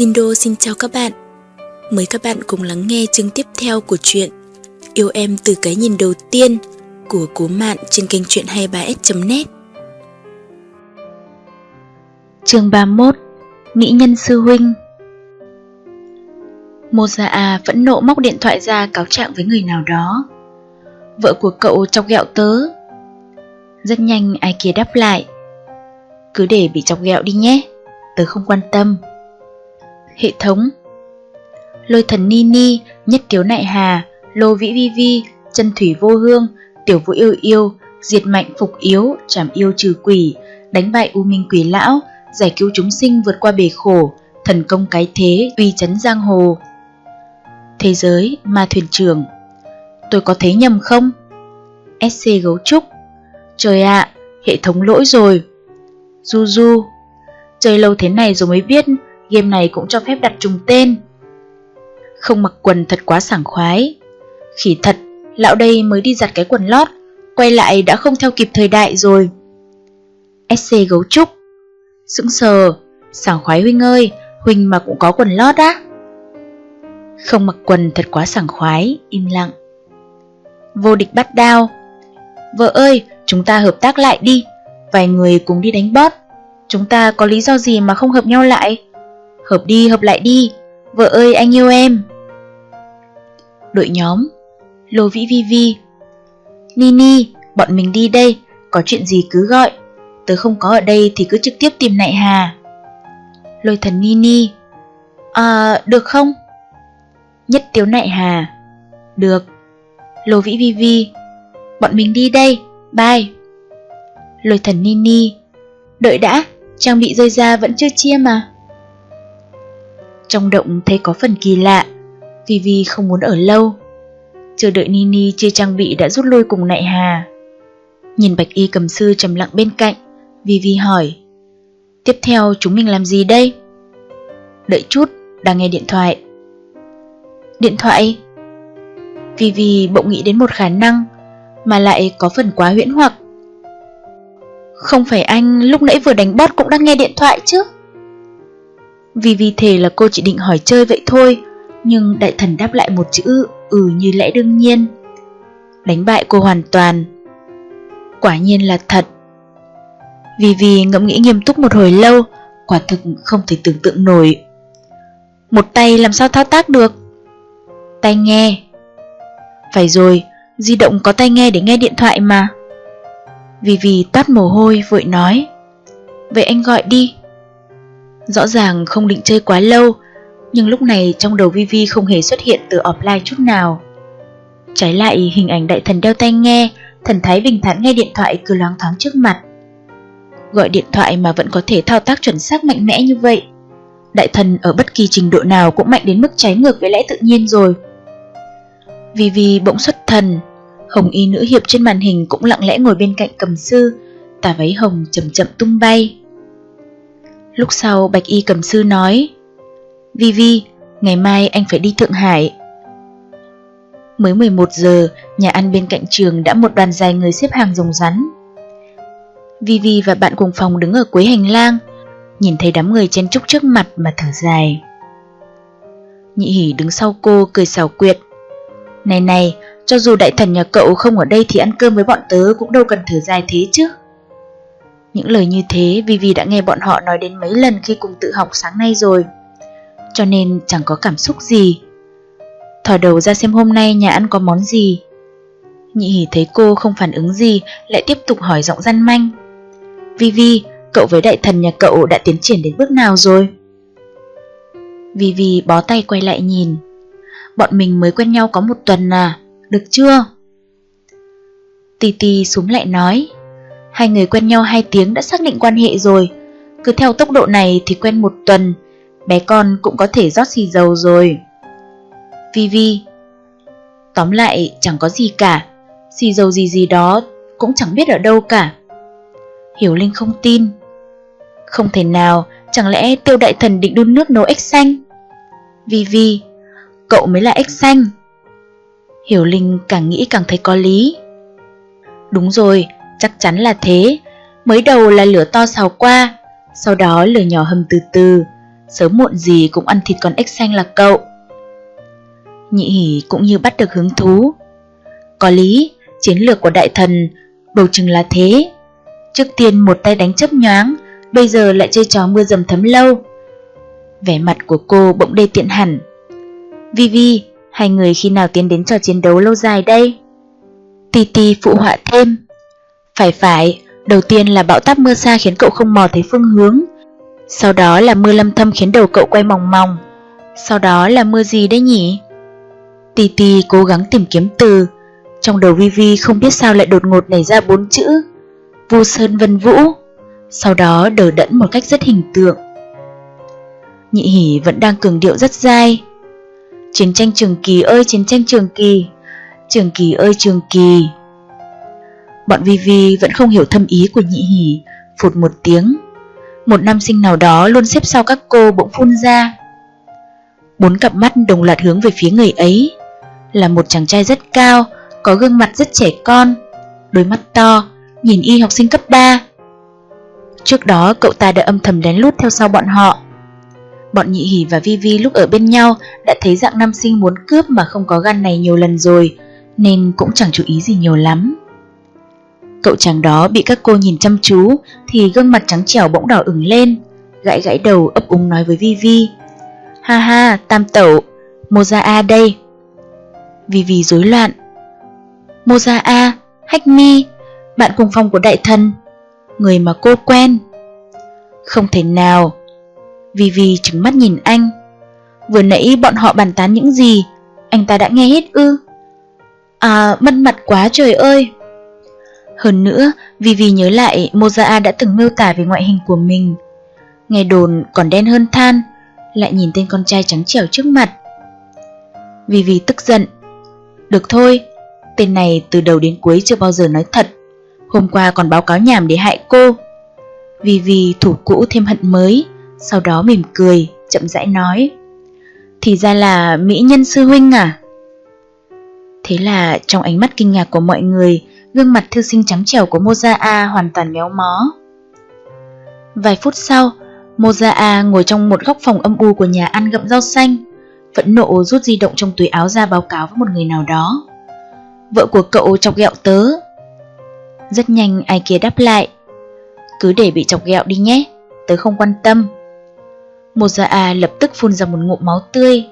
Jindo xin chào các bạn. Mời các bạn cùng lắng nghe chương tiếp theo của truyện Yêu em từ cái nhìn đầu tiên của Cố Mạn trên kênh truyện 23s.net. Chương 31 Mỹ nhân sư huynh Moza à vẫn nộ móc điện thoại ra cáo trạng với người nào đó. Vợ của cậu chọc ghẹo tớ. Rất nhanh ai kia đáp lại. Cứ để bị chọc ghẹo đi nhé, tớ không quan tâm. Hệ thống. Lôi thần ni ni nhất tiếu nại hà, lô vĩ vi vi, chân thủy vô hương, tiểu vũ yêu yêu, diệt mạnh phục yếu, trảm yêu trừ quỷ, đánh bại u minh quỷ lão, giải cứu chúng sinh vượt qua bể khổ, thần công cái thế, uy chấn giang hồ. Thế giới, ma thuyền trưởng Tôi có thấy nhầm không? SC gấu trúc. Trời ạ, hệ thống lỗi rồi. Du du Chơi lâu thế này rồi mới biết game này cũng cho phép đặt trùng tên. Không mặc quần thật quá sảng khoái. Khỉ thật, lão đây mới đi giặt cái quần lót, quay lại đã không theo kịp thời đại rồi. SC gấu trúc Sững sờ, sảng khoái Huynh ơi, Huynh mà cũng có quần lót á. Không mặc quần thật quá sảng khoái, im lặng. Vô địch bắt đao Vợ ơi, chúng ta hợp tác lại đi, vài người cùng đi đánh bót. Chúng ta có lý do gì mà không hợp nhau lại? Hợp đi hợp lại đi. Vợ ơi anh yêu em. Đội nhóm Lô Vĩ Vi Vi. Nini, bọn mình đi đây Có chuyện gì cứ gọi. Tớ không có ở đây thì cứ trực tiếp tìm Nại Hà. Lôi thần Nini À, được không? Nhất Tiếu Nại Hà. Được. Lô Vĩ Vi Vi. Bọn mình đi đây, bye. Lôi thần Nini Đợi đã, trang bị rơi ra vẫn chưa chia mà trong động thấy có phần kỳ lạ, Vivi không muốn ở lâu. Chờ đợi Nini chia trang bị đã rút lui cùng nại hà. Nhìn bạch y cầm sư trầm lặng bên cạnh, Vivi hỏi. Tiếp theo chúng mình làm gì đây? Đợi chút, đang nghe điện thoại. Điện thoại? Vivi bỗng nghĩ đến một khả năng, mà lại có phần quá huyễn hoặc. Không phải anh lúc nãy vừa đánh bót cũng đang nghe điện thoại chứ? Vì vì thế là cô chỉ định hỏi chơi vậy thôi, nhưng đại thần đáp lại một chữ ừ như lẽ đương nhiên. Đánh bại cô hoàn toàn. Quả nhiên là thật. Vì vì ngẫm nghĩ nghiêm túc một hồi lâu, quả thực không thể tưởng tượng nổi. Một tay làm sao thao tác được? tay nghe. Phải rồi, di động có tai nghe để nghe điện thoại mà. Vì vì toát mồ hôi vội nói. Vậy anh gọi đi. Rõ ràng không định chơi quá lâu, nhưng lúc này trong đầu Vivi không hề xuất hiện từ offline chút nào. Trái lại hình ảnh đại thần đeo tai nghe, thần thái bình thản nghe điện thoại cứ loáng thoáng trước mặt. Gọi điện thoại mà vẫn có thể thao tác chuẩn xác mạnh mẽ như vậy. Đại thần ở bất kỳ trình độ nào cũng mạnh đến mức trái ngược với lẽ tự nhiên rồi. Vivi bỗng xuất thần, hồng y nữ hiệp trên màn hình cũng lặng lẽ ngồi bên cạnh cầm sư, tà váy hồng chậm chậm tung bay. Lúc sau Bạch Y cầm sư nói Vi Vi, ngày mai anh phải đi Thượng Hải. Mới 11 giờ, nhà ăn bên cạnh trường đã một đoàn dài người xếp hàng rồng rắn. Vi Vi và bạn cùng phòng đứng ở cuối hành lang Nhìn thấy đám người chen chúc trước mặt mà thở dài. Nhị hỉ đứng sau cô cười xào quyệt Này này, cho dù đại thần nhà cậu không ở đây thì ăn cơm với bọn tớ cũng đâu cần thở dài thế chứ những lời như thế Vivi đã nghe bọn họ nói đến mấy lần khi cùng tự học sáng nay rồi. Cho nên chẳng có cảm xúc gì. Thỏ đầu ra xem hôm nay nhà ăn có món gì. Nhị hỉ thấy cô không phản ứng gì, lại tiếp tục hỏi giọng răn manh. Vivi, cậu với đại thần nhà cậu đã tiến triển đến bước nào rồi? Vivi bó tay quay lại nhìn. Bọn mình mới quen nhau có một tuần à, được chưa? Tì xuống lại nói. Hai người quen nhau 2 tiếng đã xác định quan hệ rồi. Cứ theo tốc độ này thì quen một tuần, bé con cũng có thể rót xì dầu rồi. Vivi Tóm lại chẳng có gì cả, xì dầu gì gì đó cũng chẳng biết ở đâu cả. Hiểu Linh không tin. Không thể nào, chẳng lẽ tiêu đại thần định đun nước nấu ếch xanh? Vivi, cậu mới là ếch xanh. Hiểu Linh càng nghĩ càng thấy có lý. Đúng rồi, Chắc chắn là thế, mới đầu là lửa to xào qua, sau đó lửa nhỏ hầm từ từ, sớm muộn gì cũng ăn thịt con ếch xanh là cậu. Nhị hỉ cũng như bắt được hứng thú. Có lý, chiến lược của đại thần bầu chừng là thế. Trước tiên một tay đánh chấp nhoáng, bây giờ lại chơi trò mưa dầm thấm lâu. Vẻ mặt của cô bỗng đê tiện hẳn. Vivi, hai người khi nào tiến đến trò chiến đấu lâu dài đây? Titi phụ họa thêm. Phải phải, đầu tiên là bão táp mưa xa khiến cậu không mò thấy phương hướng. Sau đó là mưa lâm thâm khiến đầu cậu quay mòng mòng. Sau đó là mưa gì đấy nhỉ? tì tì cố gắng tìm kiếm từ. Trong đầu Vivi không biết sao lại đột ngột nảy ra bốn chữ. Vu Sơn Vân Vũ. Sau đó đờ đẫn một cách rất hình tượng. Nhị hỉ vẫn đang cường điệu rất dai. Chiến tranh trường kỳ ơi chiến tranh trường kỳ Trường kỳ ơi trường kỳ Bọn Vi Vi vẫn không hiểu thâm ý của nhị hỉ Phụt một tiếng. Một nam sinh nào đó luôn xếp sau các cô bỗng phun ra. Bốn cặp mắt đồng loạt hướng về phía người ấy. Là một chàng trai rất cao Có gương mặt rất trẻ con Đôi mắt to Nhìn y học sinh cấp 3 Trước đó cậu ta đã âm thầm lén lút theo sau bọn họ. Bọn nhị hỉ và Vi Vi lúc ở bên nhau đã thấy dạng nam sinh muốn cướp mà không có gan này nhiều lần rồi, nên cũng chẳng chú ý gì nhiều lắm. Cậu chàng đó bị các cô nhìn chăm chú thì gương mặt trắng trẻo bỗng đỏ ửng lên, gãi gãi đầu ấp úng nói với Vi Vi. Ha ha, tam tẩu, Moza A đây. Vivi rối loạn. Moza A, Hách Mi, bạn cùng phòng của đại thần, người mà cô quen. Không thể nào, Vivi trừng mắt nhìn anh. Vừa nãy bọn họ bàn tán những gì, anh ta đã nghe hết ư? À, mất mặt quá trời ơi! Hơn nữa, Vivi nhớ lại Mozaa đã từng miêu tả về ngoại hình của mình. Nghe đồn còn đen hơn than, lại nhìn tên con trai trắng trẻo trước mặt. Vivi tức giận. Được thôi, tên này từ đầu đến cuối chưa bao giờ nói thật. Hôm qua còn báo cáo nhảm để hại cô. Vivi thủ cũ thêm hận mới, sau đó mỉm cười, chậm rãi nói Thì ra là mỹ nhân sư huynh à? Thế là trong ánh mắt kinh ngạc của mọi người, gương mặt thư sinh trắng trẻo của Moza A hoàn toàn méo mó. Vài phút sau, Moza A ngồi trong một góc phòng âm u của nhà ăn gậm rau xanh, phẫn nộ rút di động trong túi áo ra báo cáo với một người nào đó. Vợ của cậu chọc ghẹo tớ. Rất nhanh ai kia đáp lại. Cứ để bị chọc ghẹo đi nhé, tớ không quan tâm. Moza lập tức phun ra một ngụm máu tươi.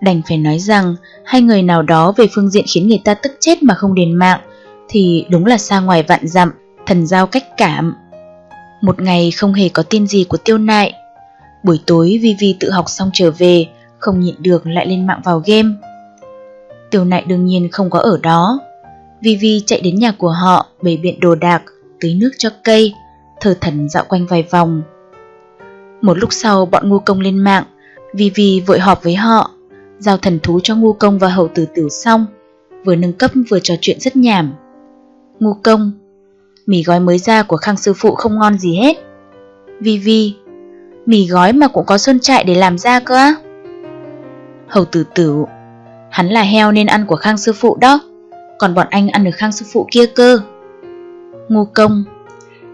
Đành phải nói rằng hai người nào đó về phương diện khiến người ta tức chết mà không đền mạng thì đúng là xa ngoài vạn dặm, thần giao cách cảm. Một ngày không hề có tin gì của tiêu nại. Buổi tối Vivi tự học xong trở về, không nhịn được lại lên mạng vào game. Tiêu nại đương nhiên không có ở đó. Vivi chạy đến nhà của họ, bày biện đồ đạc, tưới nước cho cây, thờ thần dạo quanh vài vòng. Một lúc sau bọn ngu công lên mạng, Vivi vội họp với họ, giao thần thú cho ngu công và hậu tử tử xong, vừa nâng cấp vừa trò chuyện rất nhảm. Ngu công, mì gói mới ra của khang sư phụ không ngon gì hết. Vi Vi, mì gói mà cũng có sơn trại để làm ra cơ á. Hầu tử tử, hắn là heo nên ăn của khang sư phụ đó, còn bọn anh ăn được khang sư phụ kia cơ. Ngu công,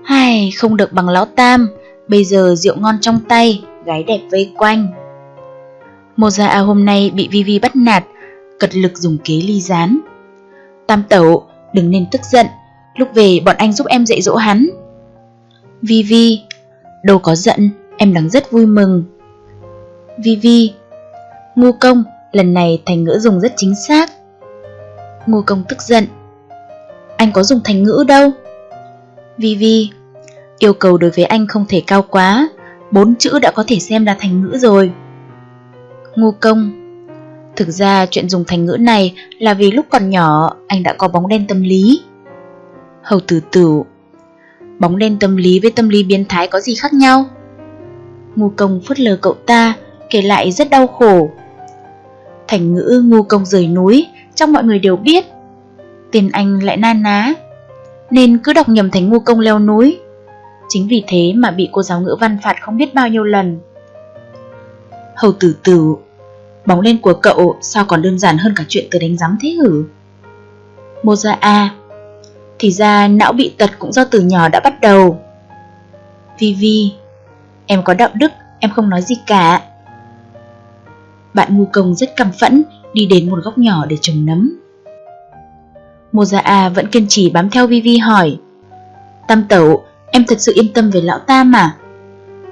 hai không được bằng lão tam, Bây giờ rượu ngon trong tay, gái đẹp vây quanh. Moza hôm nay bị Vivi bắt nạt, cật lực dùng kế ly gián. Tam tẩu, đừng nên tức giận, lúc về bọn anh giúp em dạy dỗ hắn. Vivi, đâu có giận, em đang rất vui mừng. Vivi, ngu công, lần này thành ngữ dùng rất chính xác. Ngu công tức giận. Anh có dùng thành ngữ đâu. Vivi, Yêu cầu đối với anh không thể cao quá, bốn chữ đã có thể xem là thành ngữ rồi. Ngu công Thực ra chuyện dùng thành ngữ này là vì lúc còn nhỏ anh đã có bóng đen tâm lý. Hầu tử tử Bóng đen tâm lý với tâm lý biến thái có gì khác nhau? Ngu công phớt lờ cậu ta, kể lại rất đau khổ. Thành ngữ ngu công rời núi, trong mọi người đều biết. tiền anh lại na ná, nên cứ đọc nhầm thành ngu công leo núi. Chính vì thế mà bị cô giáo ngữ văn phạt không biết bao nhiêu lần. Hầu tử tử, bóng lên của cậu sao còn đơn giản hơn cả chuyện tớ đánh giám thế hử? Moza dạ A, thì ra não bị tật cũng do từ nhỏ đã bắt đầu. Vi Vi, em có đạo đức, em không nói gì cả. Bạn ngu công rất căm phẫn, đi đến một góc nhỏ để trồng nấm. Moza dạ A vẫn kiên trì bám theo Vi Vi hỏi Tam tẩu, em thật sự yên tâm về lão ta mà.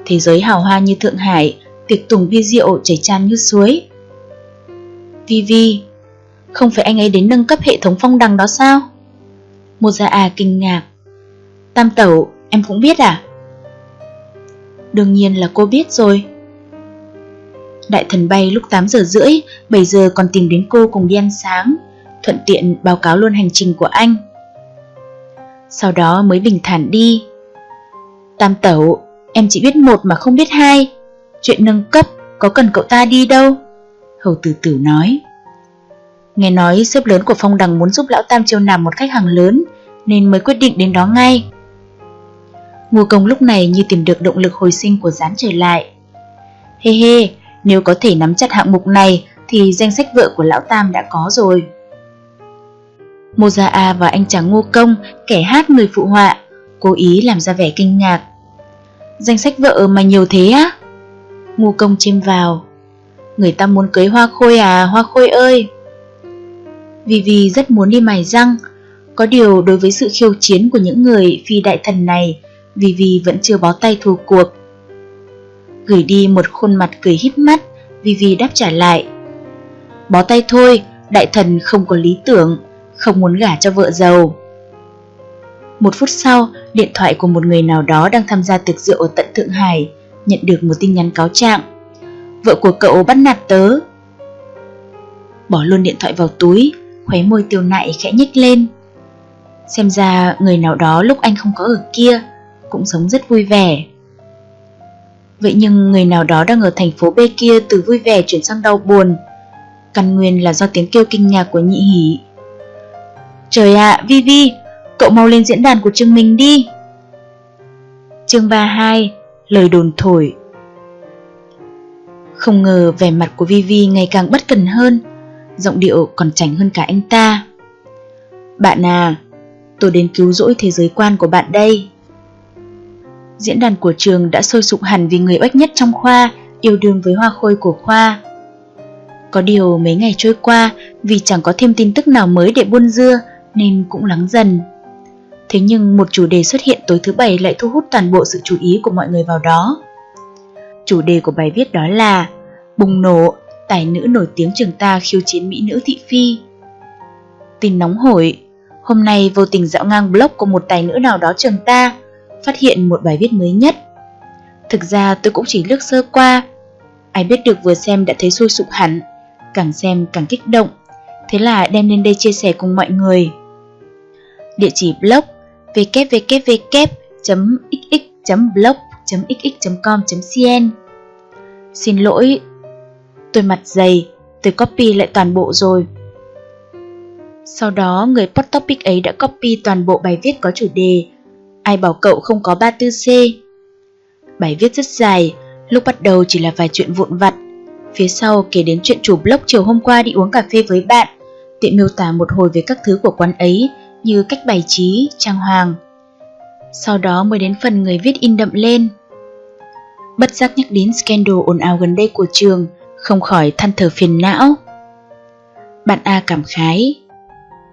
Thế giới hào hoa như Thượng Hải, tiệc tùng bia rượu chảy tràn như suối. Vivi, không phải anh ấy đến nâng cấp hệ thống phong đằng đó sao? Một gia à kinh ngạc. Tam tẩu, em cũng biết à? Đương nhiên là cô biết rồi. Đại thần bay lúc 8 giờ rưỡi, 7 giờ còn tìm đến cô cùng đi ăn sáng, thuận tiện báo cáo luôn hành trình của anh. Sau đó mới bình thản đi. Tam tẩu, em chỉ biết một mà không biết hai. Chuyện nâng cấp có cần cậu ta đi đâu? Hầu tử tử nói. Nghe nói sếp lớn của phong đằng muốn giúp lão Tam chiêu nằm một khách hàng lớn nên mới quyết định đến đó ngay. Ngô công lúc này như tìm được động lực hồi sinh của gián trở lại. Hê hê, nếu có thể nắm chặt hạng mục này thì danh sách vợ của lão Tam đã có rồi. Moza A và anh chàng Ngô Công, kẻ hát người phụ họa, cố ý làm ra vẻ kinh ngạc. Danh sách vợ mà nhiều thế á? Ngu Công chêm vào. Người ta muốn cưới Hoa Khôi à, Hoa Khôi ơi! Vì vì rất muốn đi mài răng, có điều đối với sự khiêu chiến của những người phi đại thần này, vì vì vẫn chưa bó tay thua cuộc. Gửi đi một khuôn mặt cười híp mắt, vì vì đáp trả lại. Bó tay thôi, đại thần không có lý tưởng, không muốn gả cho vợ giàu. Một phút sau, điện thoại của một người nào đó đang tham gia tiệc rượu ở tận Thượng Hải nhận được một tin nhắn cáo trạng. Vợ của cậu bắt nạt tớ. Bỏ luôn điện thoại vào túi, khóe môi tiêu nại khẽ nhếch lên. Xem ra người nào đó lúc anh không có ở kia cũng sống rất vui vẻ. Vậy nhưng người nào đó đang ở thành phố B kia từ vui vẻ chuyển sang đau buồn. Căn nguyên là do tiếng kêu kinh ngạc của nhị hỉ. Trời ạ, à, Vivi, cậu mau lên diễn đàn của chương mình đi. Chương 32, lời đồn thổi. Không ngờ vẻ mặt của Vivi ngày càng bất cần hơn, giọng điệu còn chảnh hơn cả anh ta. Bạn à, tôi đến cứu rỗi thế giới quan của bạn đây. Diễn đàn của trường đã sôi sục hẳn vì người oách nhất trong khoa yêu đương với hoa khôi của khoa. Có điều mấy ngày trôi qua, vì chẳng có thêm tin tức nào mới để buôn dưa nên cũng lắng dần. Thế nhưng một chủ đề xuất hiện tối thứ bảy lại thu hút toàn bộ sự chú ý của mọi người vào đó. Chủ đề của bài viết đó là Bùng nổ, tài nữ nổi tiếng trường ta khiêu chiến mỹ nữ thị phi. Tin nóng hổi, hôm nay vô tình dạo ngang blog của một tài nữ nào đó trường ta, phát hiện một bài viết mới nhất. Thực ra tôi cũng chỉ lướt sơ qua, ai biết được vừa xem đã thấy sôi sục hẳn, càng xem càng kích động, thế là đem lên đây chia sẻ cùng mọi người. Địa chỉ blog www.xx.blog.xx.com.cn Xin lỗi, tôi mặt dày, tôi copy lại toàn bộ rồi. Sau đó người post topic ấy đã copy toàn bộ bài viết có chủ đề Ai bảo cậu không có 34C Bài viết rất dài, lúc bắt đầu chỉ là vài chuyện vụn vặt. Phía sau kể đến chuyện chủ blog chiều hôm qua đi uống cà phê với bạn Tiện miêu tả một hồi về các thứ của quán ấy như cách bày trí, trang hoàng. Sau đó mới đến phần người viết in đậm lên. Bất giác nhắc đến scandal ồn ào gần đây của trường, không khỏi than thở phiền não. Bạn A cảm khái.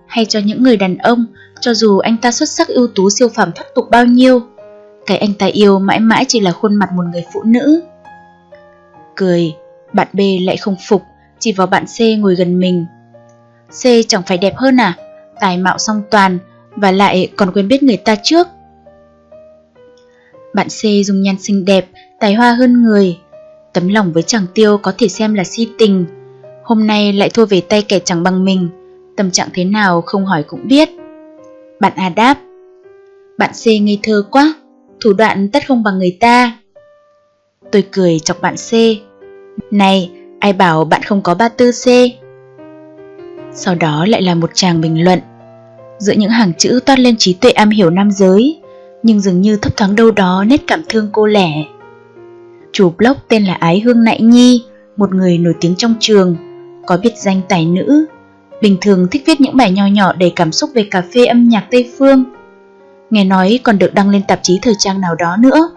Hay cho những người đàn ông, cho dù anh ta xuất sắc ưu tú siêu phẩm thoát tục bao nhiêu, cái anh ta yêu mãi mãi chỉ là khuôn mặt một người phụ nữ. Cười, bạn B lại không phục, chỉ vào bạn C ngồi gần mình. C chẳng phải đẹp hơn à? Tài mạo song toàn và lại còn quen biết người ta trước. Bạn C dùng nhan xinh đẹp, tài hoa hơn người. Tấm lòng với chàng tiêu có thể xem là si tình. Hôm nay lại thua về tay kẻ chẳng bằng mình. Tâm trạng thế nào không hỏi cũng biết. Bạn A đáp. Bạn C ngây thơ quá, thủ đoạn tất không bằng người ta. Tôi cười chọc bạn C. Này, ai bảo bạn không có 34C? Sau đó lại là một chàng bình luận. Giữa những hàng chữ toát lên trí tuệ am hiểu nam giới, nhưng dường như thấp thoáng đâu đó nét cảm thương cô lẻ. Chủ blog tên là Ái Hương Nại Nhi, một người nổi tiếng trong trường, có biệt danh tài nữ. Bình thường thích viết những bài nho nhỏ đầy cảm xúc về cà phê âm nhạc Tây Phương. Nghe nói còn được đăng lên tạp chí thời trang nào đó nữa.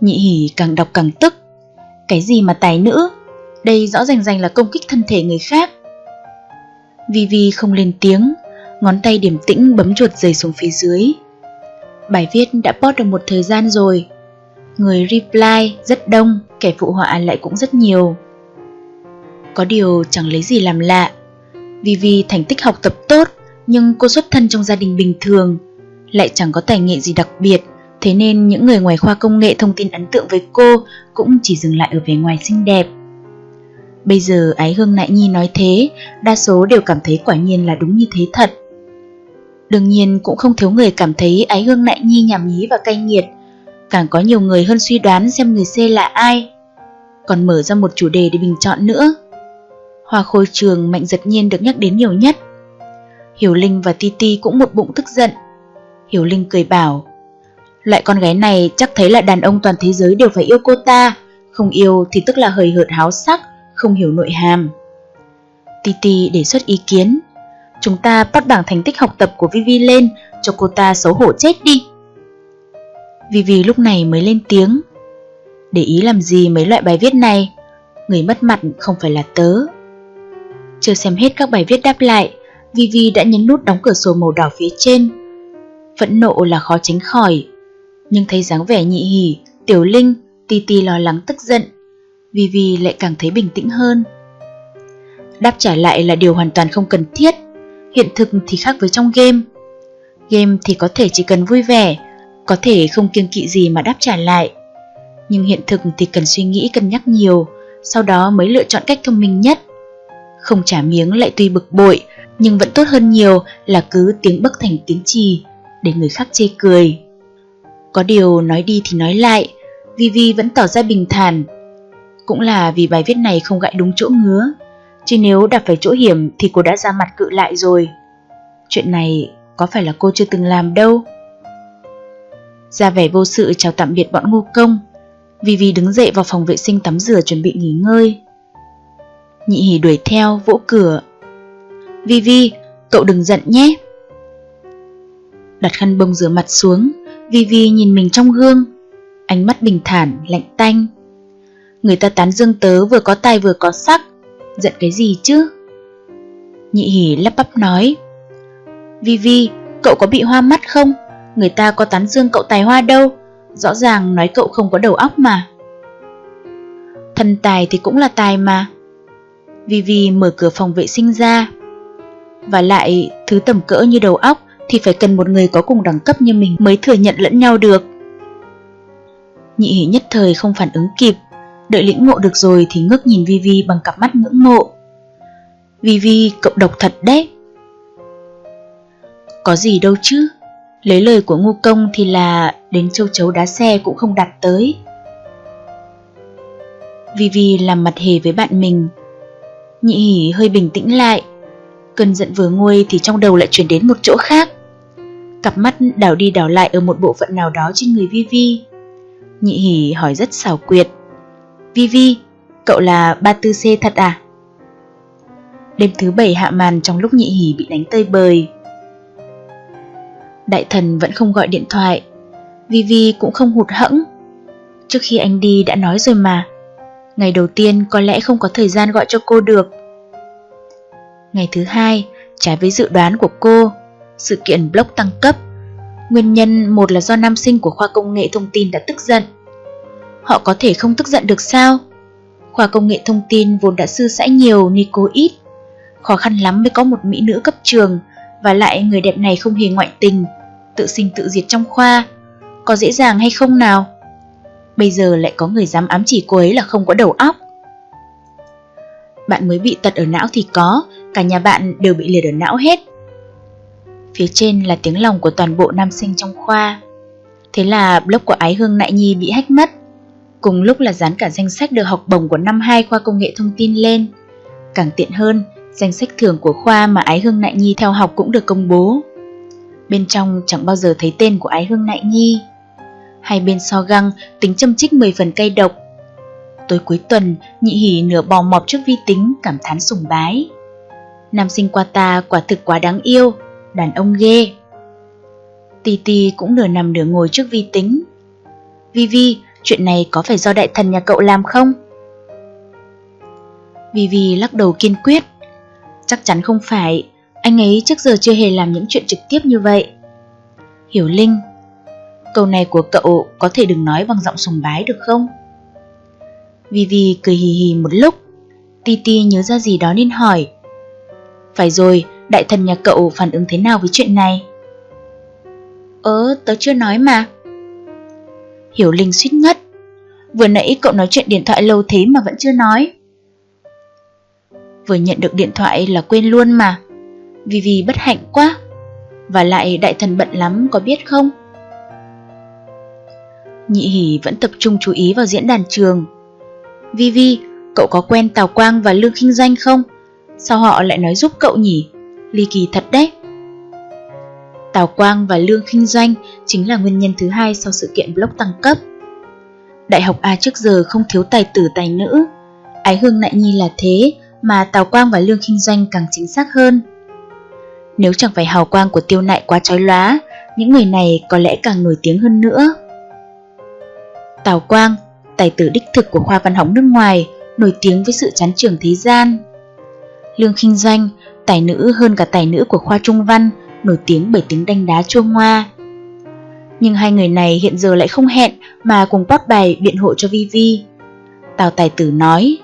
Nhị hỉ càng đọc càng tức. Cái gì mà tài nữ? Đây rõ ràng ràng là công kích thân thể người khác. Vivi không lên tiếng, ngón tay điểm tĩnh bấm chuột giày xuống phía dưới. Bài viết đã post được một thời gian rồi. Người reply rất đông, kẻ phụ họa lại cũng rất nhiều. Có điều chẳng lấy gì làm lạ. Vivi thành tích học tập tốt, nhưng cô xuất thân trong gia đình bình thường, lại chẳng có tài nghệ gì đặc biệt, thế nên những người ngoài khoa công nghệ thông tin ấn tượng với cô cũng chỉ dừng lại ở vẻ ngoài xinh đẹp. Bây giờ Ái Hương Nại Nhi nói thế, đa số đều cảm thấy quả nhiên là đúng như thế thật. Đương nhiên cũng không thiếu người cảm thấy Ái Hương Nại Nhi nhảm nhí và cay nghiệt, càng có nhiều người hơn suy đoán xem người C là ai. Còn mở ra một chủ đề để bình chọn nữa. Hoa khôi trường mạnh giật nhiên được nhắc đến nhiều nhất. Hiểu Linh và Titi cũng một bụng tức giận. Hiểu Linh cười bảo, loại con gái này chắc thấy là đàn ông toàn thế giới đều phải yêu cô ta, không yêu thì tức là hời hợt háo sắc, không hiểu nội hàm. Titi đề xuất ý kiến, chúng ta bắt bảng thành tích học tập của Vivi lên cho cô ta xấu hổ chết đi. Vivi lúc này mới lên tiếng, để ý làm gì mấy loại bài viết này, người mất mặt không phải là tớ. Chưa xem hết các bài viết đáp lại, Vivi đã nhấn nút đóng cửa sổ màu đỏ phía trên. Phẫn nộ là khó tránh khỏi, nhưng thấy dáng vẻ nhị hỉ, tiểu linh, Titi lo lắng tức giận, Vivi lại càng thấy bình tĩnh hơn. Đáp trả lại là điều hoàn toàn không cần thiết, hiện thực thì khác với trong game. Game thì có thể chỉ cần vui vẻ, có thể không kiêng kỵ gì mà đáp trả lại. Nhưng hiện thực thì cần suy nghĩ cân nhắc nhiều, sau đó mới lựa chọn cách thông minh nhất. Không trả miếng lại tuy bực bội, nhưng vẫn tốt hơn nhiều là cứ tiếng bấc thành tiếng trì, để người khác chê cười. Có điều nói đi thì nói lại, Vivi vẫn tỏ ra bình thản. Cũng là vì bài viết này không gãi đúng chỗ ngứa, chứ nếu đạp phải chỗ hiểm thì cô đã ra mặt cự lại rồi. Chuyện này có phải là cô chưa từng làm đâu. Ra vẻ vô sự chào tạm biệt bọn ngô công, Vivi đứng dậy vào phòng vệ sinh tắm rửa chuẩn bị nghỉ ngơi. Nhị hỉ đuổi theo, vỗ cửa. Vivi, cậu đừng giận nhé. Đặt khăn bông rửa mặt xuống, Vivi nhìn mình trong gương. Ánh mắt bình thản, lạnh tanh. Người ta tán dương tớ vừa có tài vừa có sắc. Giận cái gì chứ? Nhị hỉ lắp bắp nói. Vivi, cậu có bị hoa mắt không? Người ta có tán dương cậu tài hoa đâu. Rõ ràng nói cậu không có đầu óc mà. Thân tài thì cũng là tài mà. Vivi mở cửa phòng vệ sinh ra. Và lại, thứ tầm cỡ như đầu óc thì phải cần một người có cùng đẳng cấp như mình mới thừa nhận lẫn nhau được. Nhị hỉ nhất thời không phản ứng kịp, đợi lĩnh ngộ được rồi thì ngước nhìn Vivi bằng cặp mắt ngưỡng mộ. Vivi, cậu độc thật đấy. Có gì đâu chứ, lấy lời của ngu công thì là đến châu chấu đá xe cũng không đạt tới. Vivi làm mặt hề với bạn mình. Nhị hỉ hơi bình tĩnh lại. Cơn giận vừa nguôi thì trong đầu lại chuyển đến một chỗ khác. Cặp mắt đảo đi đảo lại ở một bộ phận nào đó trên người Vivi. Nhị hỉ hỏi rất xảo quyệt. Vivi, cậu là ba tư c thật à? Đêm thứ bảy hạ màn trong lúc nhị hỉ bị đánh tơi bời. Đại thần vẫn không gọi điện thoại. Vivi cũng không hụt hẫng. Trước khi anh đi đã nói rồi mà. Ngày đầu tiên có lẽ không có thời gian gọi cho cô được. Ngày thứ hai, trái với dự đoán của cô, sự kiện blog tăng cấp. Nguyên nhân một là do nam sinh của khoa công nghệ thông tin đã tức giận. Họ có thể không tức giận được sao? Khoa công nghệ thông tin vốn đã sư sãi nhiều ni ít. Khó khăn lắm mới có một mỹ nữ cấp trường và lại người đẹp này không hề ngoại tình, tự sinh tự diệt trong khoa. Có dễ dàng hay không nào? Bây giờ lại có người dám ám chỉ cô ấy là không có đầu óc. Bạn mới bị tật ở não thì có, cả nhà bạn đều bị liệt ở não hết. Phía trên là tiếng lòng của toàn bộ nam sinh trong khoa. Thế là blog của Ái Hương Nại Nhi bị hack mất. Cùng lúc là dán cả danh sách được học bổng của năm 2 khoa công nghệ thông tin lên. Càng tiện hơn, danh sách thưởng của khoa mà Ái Hương Nại Nhi theo học cũng được công bố. Bên trong chẳng bao giờ thấy tên của Ái Hương Nại Nhi. Hai bên so găng tính châm chích 10 phần cây độc. Tối cuối tuần, nhị hỉ nửa bò mọp trước vi tính cảm thán sùng bái. Nam sinh qua ta quả thực quá đáng yêu, đàn ông ghê. Tì tì cũng nửa nằm nửa ngồi trước vi tính. Vi Vi, chuyện này có phải do đại thần nhà cậu làm không? Vivi lắc đầu kiên quyết. Chắc chắn không phải, anh ấy trước giờ chưa hề làm những chuyện trực tiếp như vậy. Hiểu Linh, câu này của cậu có thể đừng nói bằng giọng sùng bái được không? Vivi cười hì hì một lúc, Titi nhớ ra gì đó nên hỏi. Phải rồi, đại thần nhà cậu phản ứng thế nào với chuyện này? Ơ, tớ chưa nói mà. Hiểu Linh suýt ngất. Vừa nãy cậu nói chuyện điện thoại lâu thế mà vẫn chưa nói. Vừa nhận được điện thoại là quên luôn mà. Vì vì bất hạnh quá. Và lại đại thần bận lắm có biết không? Nhị hỉ vẫn tập trung chú ý vào diễn đàn trường. Vivi, cậu có quen Tào Quang và Lương Kinh Doanh không? Sao họ lại nói giúp cậu nhỉ? Ly kỳ thật đấy. Tào Quang và Lương Kinh Doanh chính là nguyên nhân thứ hai sau sự kiện block tăng cấp. Đại học A trước giờ không thiếu tài tử tài nữ. Ái hương nại nhi là thế, mà Tào Quang và Lương Kinh Doanh càng chính xác hơn. Nếu chẳng phải hào quang của tiêu nại quá trói lóa, những người này có lẽ càng nổi tiếng hơn nữa. Tào Quang, tài tử đích thực của khoa văn học nước ngoài, nổi tiếng với sự chán trường thế gian. Lương Kinh Doanh, tài nữ hơn cả tài nữ của khoa trung văn, nổi tiếng bởi tiếng đanh đá chua ngoa. Nhưng hai người này hiện giờ lại không hẹn mà cùng post bài biện hộ cho Vivi. Tào tài tử nói,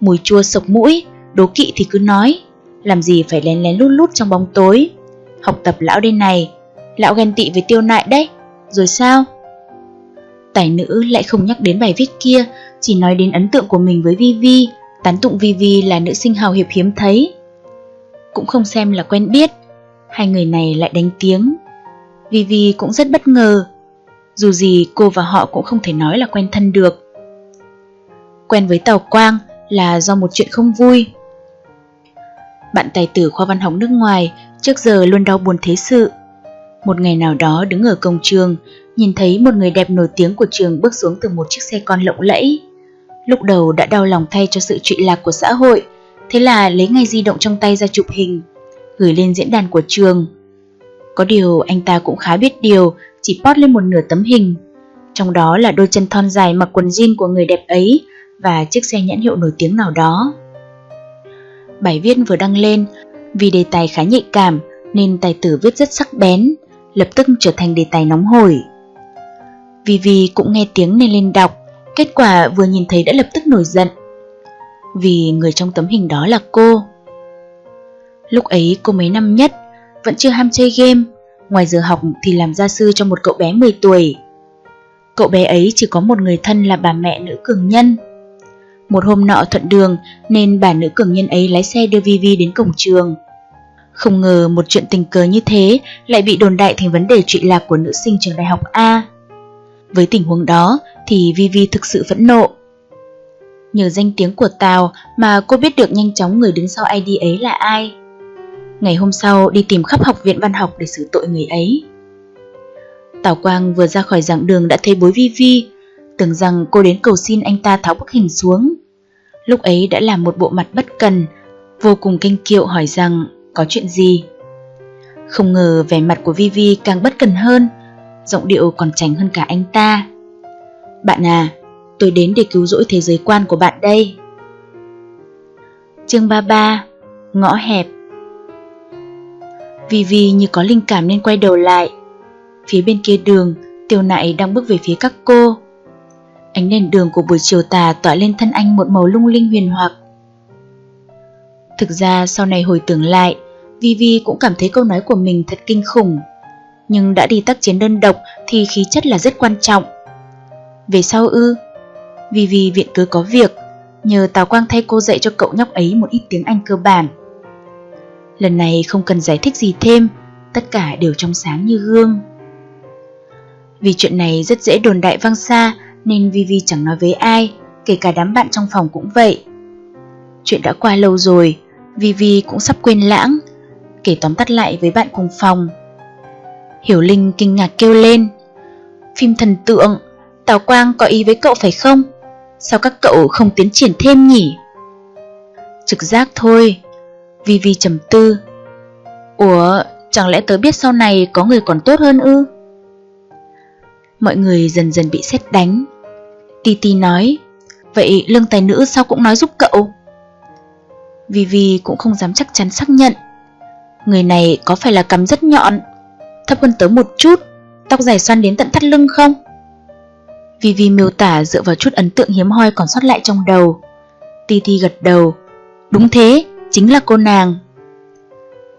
mùi chua sộc mũi, đố kỵ thì cứ nói, làm gì phải lén lén lút lút trong bóng tối. Học tập lão đây này, lão ghen tị với tiêu nại đấy, rồi sao? Tài nữ lại không nhắc đến bài viết kia, chỉ nói đến ấn tượng của mình với Vivi, tán tụng Vivi là nữ sinh hào hiệp hiếm thấy. Cũng không xem là quen biết, hai người này lại đánh tiếng. Vivi cũng rất bất ngờ, dù gì cô và họ cũng không thể nói là quen thân được. Quen với Tàu Quang là do một chuyện không vui. Bạn tài tử khoa văn học nước ngoài trước giờ luôn đau buồn thế sự. Một ngày nào đó đứng ở cổng trường, nhìn thấy một người đẹp nổi tiếng của trường bước xuống từ một chiếc xe con lộng lẫy. Lúc đầu đã đau lòng thay cho sự trụy lạc của xã hội, thế là lấy ngay di động trong tay ra chụp hình, gửi lên diễn đàn của trường. Có điều anh ta cũng khá biết điều, chỉ post lên một nửa tấm hình. Trong đó là đôi chân thon dài mặc quần jean của người đẹp ấy và chiếc xe nhãn hiệu nổi tiếng nào đó. Bài viết vừa đăng lên, vì đề tài khá nhạy cảm nên tài tử viết rất sắc bén, lập tức trở thành đề tài nóng hổi. Vivi cũng nghe tiếng nên lên đọc, kết quả vừa nhìn thấy đã lập tức nổi giận. Vì người trong tấm hình đó là cô. Lúc ấy cô mấy năm nhất, vẫn chưa ham chơi game, ngoài giờ học thì làm gia sư cho một cậu bé 10 tuổi. Cậu bé ấy chỉ có một người thân là bà mẹ nữ cường nhân. Một hôm nọ thuận đường nên bà nữ cường nhân ấy lái xe đưa Vivi đến cổng trường. Không ngờ một chuyện tình cờ như thế lại bị đồn đại thành vấn đề trụy lạc của nữ sinh trường đại học A. Với tình huống đó thì Vivi thực sự phẫn nộ. Nhờ danh tiếng của Tào mà cô biết được nhanh chóng người đứng sau ID ấy là ai. Ngày hôm sau đi tìm khắp học viện văn học để xử tội người ấy. Tào Quang vừa ra khỏi giảng đường đã thấy bối Vi Vi, tưởng rằng cô đến cầu xin anh ta tháo bức hình xuống. Lúc ấy đã làm một bộ mặt bất cần, vô cùng kinh kiệu hỏi rằng có chuyện gì. Không ngờ vẻ mặt của Vi Vi càng bất cần hơn, giọng điệu còn tránh hơn cả anh ta. Bạn à, tôi đến để cứu rỗi thế giới quan của bạn đây. Chương 33 Ngõ hẹp Vivi như có linh cảm nên quay đầu lại. Phía bên kia đường, tiêu nại đang bước về phía các cô. Ánh đèn đường của buổi chiều tà tỏa lên thân anh một màu lung linh huyền hoặc. Thực ra sau này hồi tưởng lại, Vivi cũng cảm thấy câu nói của mình thật kinh khủng. Nhưng đã đi tác chiến đơn độc thì khí chất là rất quan trọng. Về sau ư, Vivi viện cứ có việc, nhờ Tào Quang thay cô dạy cho cậu nhóc ấy một ít tiếng Anh cơ bản. Lần này không cần giải thích gì thêm, tất cả đều trong sáng như gương. Vì chuyện này rất dễ đồn đại vang xa nên Vivi chẳng nói với ai, kể cả đám bạn trong phòng cũng vậy. Chuyện đã qua lâu rồi, Vivi cũng sắp quên lãng, kể tóm tắt lại với bạn cùng phòng. Hiểu Linh kinh ngạc kêu lên, phim thần tượng, Tào Quang có ý với cậu phải không? Sao các cậu không tiến triển thêm nhỉ? Trực giác thôi, Vivi trầm tư. Ủa, chẳng lẽ tớ biết sau này có người còn tốt hơn ư? Mọi người dần dần bị xét đánh. Titi nói, vậy lương tài nữ sao cũng nói giúp cậu? Vivi cũng không dám chắc chắn xác nhận. Người này có phải là cắm rất nhọn, thấp hơn tớ một chút, tóc dài xoăn đến tận thắt lưng không? Vivi miêu tả dựa vào chút ấn tượng hiếm hoi còn sót lại trong đầu. Titi gật đầu. Đúng thế, chính là cô nàng.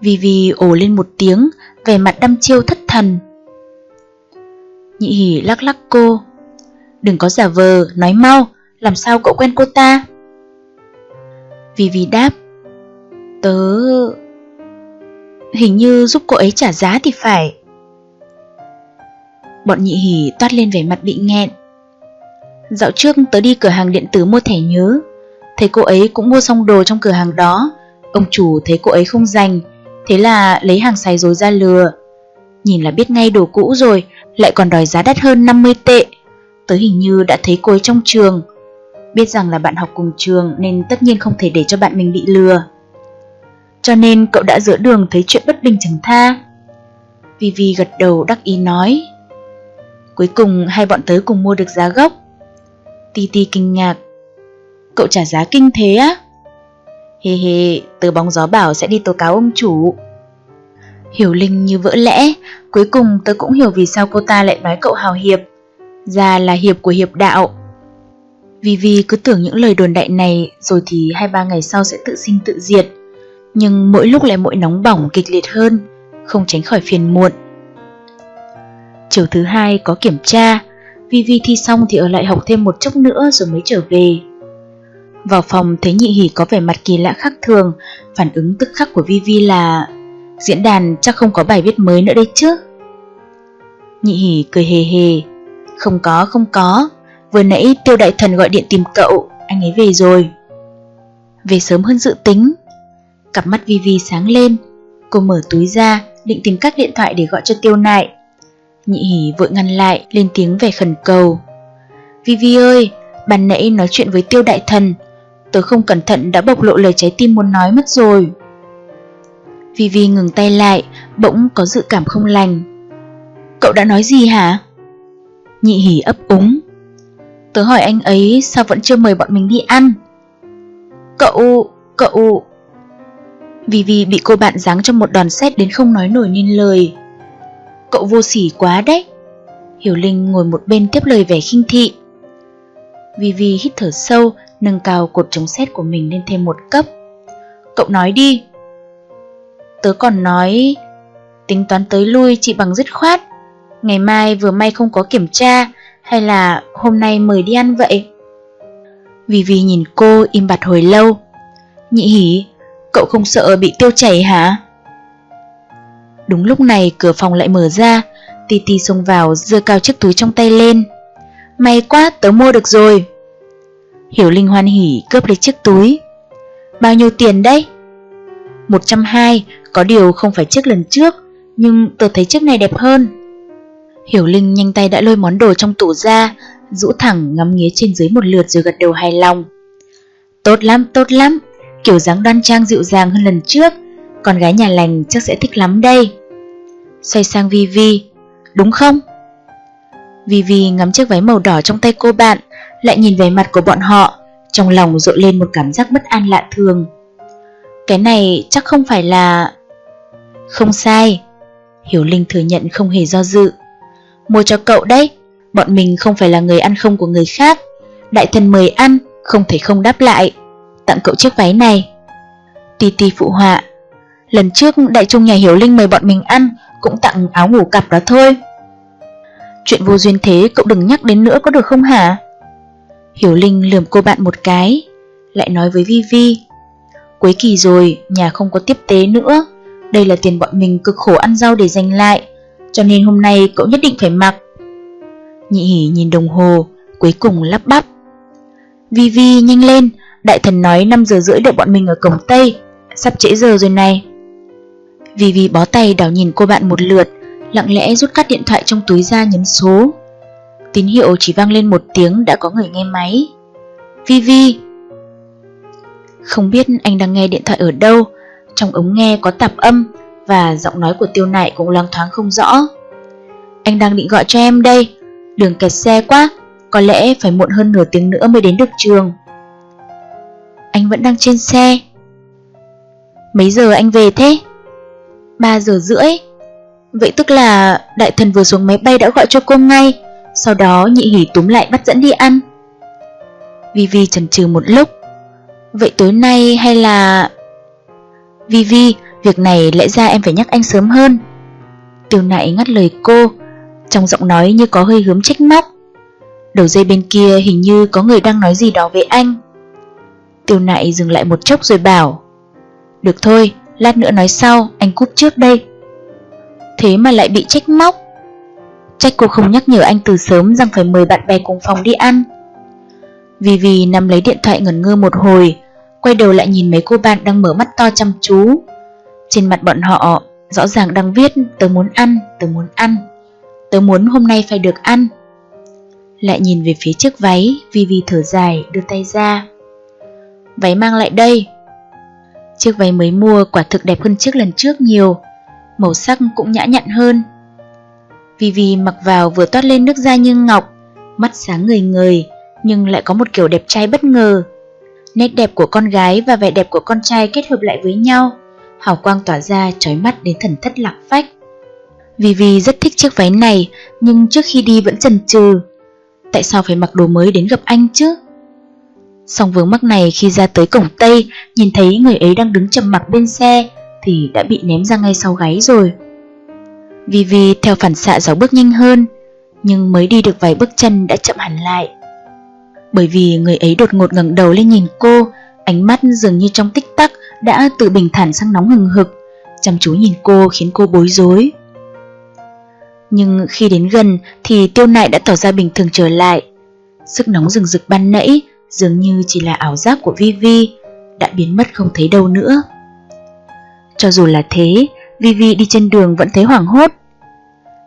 Vivi ồ lên một tiếng, vẻ mặt đăm chiêu thất thần. Nhị hỉ lắc lắc cô. Đừng có giả vờ, nói mau, làm sao cậu quen cô ta? Vivi đáp. Tớ... Hình như giúp cô ấy trả giá thì phải. Bọn nhị hỉ toát lên vẻ mặt bị nghẹn. Dạo trước tớ đi cửa hàng điện tử mua thẻ nhớ Thấy cô ấy cũng mua xong đồ trong cửa hàng đó Ông chủ thấy cô ấy không dành Thế là lấy hàng xài rồi ra lừa. Nhìn là biết ngay đồ cũ rồi, Lại còn đòi giá đắt hơn 50 tệ. Tớ hình như đã thấy cô ấy trong trường. Biết rằng là bạn học cùng trường Nên tất nhiên không thể để cho bạn mình bị lừa. Cho nên cậu đã giữa đường thấy chuyện bất bình chẳng tha. Vivi gật đầu đắc ý nói, Cuối cùng hai bọn tớ cùng mua được giá gốc. Ti Ti kinh ngạc. Cậu trả giá kinh thế á? Hi hi, từ bóng gió bảo sẽ đi tố cáo ông chủ. Hiểu Linh như vỡ lẽ, cuối cùng tớ cũng hiểu vì sao cô ta lại nói cậu hào hiệp. Ra là hiệp của hiệp đạo. Vì vì cứ tưởng những lời đồn đại này rồi thì hai ba ngày sau sẽ tự sinh tự diệt. Nhưng mỗi lúc lại mỗi nóng bỏng kịch liệt hơn, không tránh khỏi phiền muộn. Chiều thứ hai có kiểm tra, Vivi thi xong thì ở lại học thêm một chốc nữa rồi mới trở về. Vào phòng thấy nhị hỉ có vẻ mặt kỳ lạ khác thường, phản ứng tức khắc của Vivi là Diễn đàn chắc không có bài viết mới nữa đây chứ? Nhị hỉ cười hề hề Không có không có. Vừa nãy tiêu đại thần gọi điện tìm cậu Anh ấy về rồi. Về sớm hơn dự tính. Cặp mắt Vivi sáng lên Cô mở túi ra định tìm các điện thoại để gọi cho tiêu nại. Nhị hỉ vội ngăn lại lên tiếng về khẩn cầu. Vivi ơi Ban nãy nói chuyện với tiêu đại thần Tớ không cẩn thận đã bộc lộ lời trái tim muốn nói mất rồi. Vivi ngừng tay lại Bỗng có dự cảm không lành. Cậu đã nói gì hả? Nhị hỉ ấp úng. Tớ hỏi anh ấy sao vẫn chưa mời bọn mình đi ăn. Cậu, cậu. Vivi bị cô bạn giáng trong một đòn xét đến không nói nổi nên lời. Cậu vô sỉ quá đấy. Hiểu Linh ngồi một bên tiếp lời vẻ khinh thị. Vivi hít thở sâu, Nâng cao cột chống xét của mình lên thêm một cấp. Cậu nói đi. Tớ còn nói, Tính toán tới lui chị bằng dứt khoát. Ngày mai vừa may không có kiểm tra, Hay là hôm nay mời đi ăn vậy? Vivi nhìn cô im bặt hồi lâu. Nhị hỉ Cậu không sợ bị tiêu chảy hả? Đúng lúc này, cửa phòng lại mở ra. Titi xông vào, giơ cao chiếc túi trong tay lên. May quá tớ mua được rồi. Hiểu Linh hoan hỉ cướp lấy chiếc túi. Bao nhiêu tiền đấy? 120 Có điều không phải chiếc lần trước Nhưng tớ thấy chiếc này đẹp hơn. Hiểu Linh nhanh tay đã lôi món đồ trong tủ ra Rũ thẳng ngắm nghía trên dưới một lượt rồi gật đầu hài lòng. Tốt lắm, tốt lắm Kiểu dáng đoan trang dịu dàng hơn lần trước Con gái nhà lành chắc sẽ thích lắm đây. Xoay sang Vi Vi, Đúng không? Vivi ngắm chiếc váy màu đỏ trong tay cô bạn, Lại nhìn về mặt của bọn họ, Trong lòng dội lên một cảm giác bất an lạ thường. Cái này chắc không phải là... Không sai, Hiểu Linh thừa nhận không hề do dự. Mua cho cậu đấy, Bọn mình không phải là người ăn không của người khác. Đại thần mời ăn, Không thể không đáp lại. Tặng cậu chiếc váy này. Titi phụ họa, Lần trước đại trung nhà Hiểu Linh mời bọn mình ăn, cũng tặng áo ngủ cặp đó thôi. Chuyện vô duyên thế cậu đừng nhắc đến nữa có được không hả? Hiểu Linh lườm cô bạn một cái, lại nói với Vivi. Cuối kỳ rồi, nhà không có tiếp tế nữa, đây là tiền bọn mình cực khổ ăn rau để dành lại, cho nên hôm nay cậu nhất định phải mặc. Nhị hỉ nhìn đồng hồ, cuối cùng lắp bắp. Vivi nhanh lên, đại thần nói 5 giờ rưỡi đợi bọn mình ở cổng Tây, sắp trễ giờ rồi này. Vivi bó tay đảo nhìn cô bạn một lượt, lặng lẽ rút cắt điện thoại trong túi ra nhấn số. Tín hiệu chỉ vang lên một tiếng đã có người nghe máy. Vivi! Không biết anh đang nghe điện thoại ở đâu, trong ống nghe có tạp âm và giọng nói của tiêu nại cũng loang thoáng không rõ. Anh đang định gọi cho em đây, đường kẹt xe quá, có lẽ phải muộn hơn nửa tiếng nữa mới đến được trường. Anh vẫn đang trên xe. Mấy giờ anh về thế? 3 giờ rưỡi. Vậy tức là đại thần vừa xuống máy bay đã gọi cho cô ngay, sau đó nhị hỉ túm lại bắt dẫn đi ăn. Vivi chần chừ một lúc. Vậy tối nay hay là... Vivi, việc này lẽ ra em phải nhắc anh sớm hơn. Tiêu nại ngắt lời cô, trong giọng nói như có hơi hướng trách móc. Đầu dây bên kia hình như có người đang nói gì đó với anh. Tiêu nại dừng lại một chốc rồi bảo Được thôi, lát nữa nói sau, anh cúp trước đây. Thế mà lại bị trách móc. Trách cô không nhắc nhở anh từ sớm rằng phải mời bạn bè cùng phòng đi ăn. Vì vì nằm lấy điện thoại ngẩn ngơ một hồi, quay đầu lại nhìn mấy cô bạn đang mở mắt to chăm chú. Trên mặt bọn họ rõ ràng đang viết tớ muốn ăn, tớ muốn ăn, tớ muốn hôm nay phải được ăn. Lại nhìn về phía chiếc váy, Vivi thở dài đưa tay ra. Váy mang lại đây. Chiếc váy mới mua quả thực đẹp hơn chiếc lần trước nhiều, màu sắc cũng nhã nhặn hơn. Vivi mặc vào vừa toát lên nước da như ngọc, mắt sáng người người, nhưng lại có một kiểu đẹp trai bất ngờ. Nét đẹp của con gái và vẻ đẹp của con trai kết hợp lại với nhau, hào quang tỏa ra trói mắt đến thần thất lạc phách. Vivi rất thích chiếc váy này, nhưng trước khi đi vẫn chần chừ. Tại sao phải mặc đồ mới đến gặp anh chứ? Song vướng mắc này khi ra tới cổng Tây, nhìn thấy người ấy đang đứng trầm mặc bên xe, thì đã bị ném ra ngay sau gáy rồi. Vivi theo phản xạ giáo bước nhanh hơn, nhưng mới đi được vài bước chân đã chậm hẳn lại. Bởi vì người ấy đột ngột ngẩng đầu lên nhìn cô, ánh mắt dường như trong tích tắc đã từ bình thản sang nóng hừng hực, chăm chú nhìn cô khiến cô bối rối. Nhưng khi đến gần thì tiêu nại đã tỏ ra bình thường trở lại. Sức nóng rừng rực ban nãy dường như chỉ là ảo giác của Vivi, đã biến mất không thấy đâu nữa. Cho dù là thế, Vivi đi trên đường vẫn thấy hoảng hốt.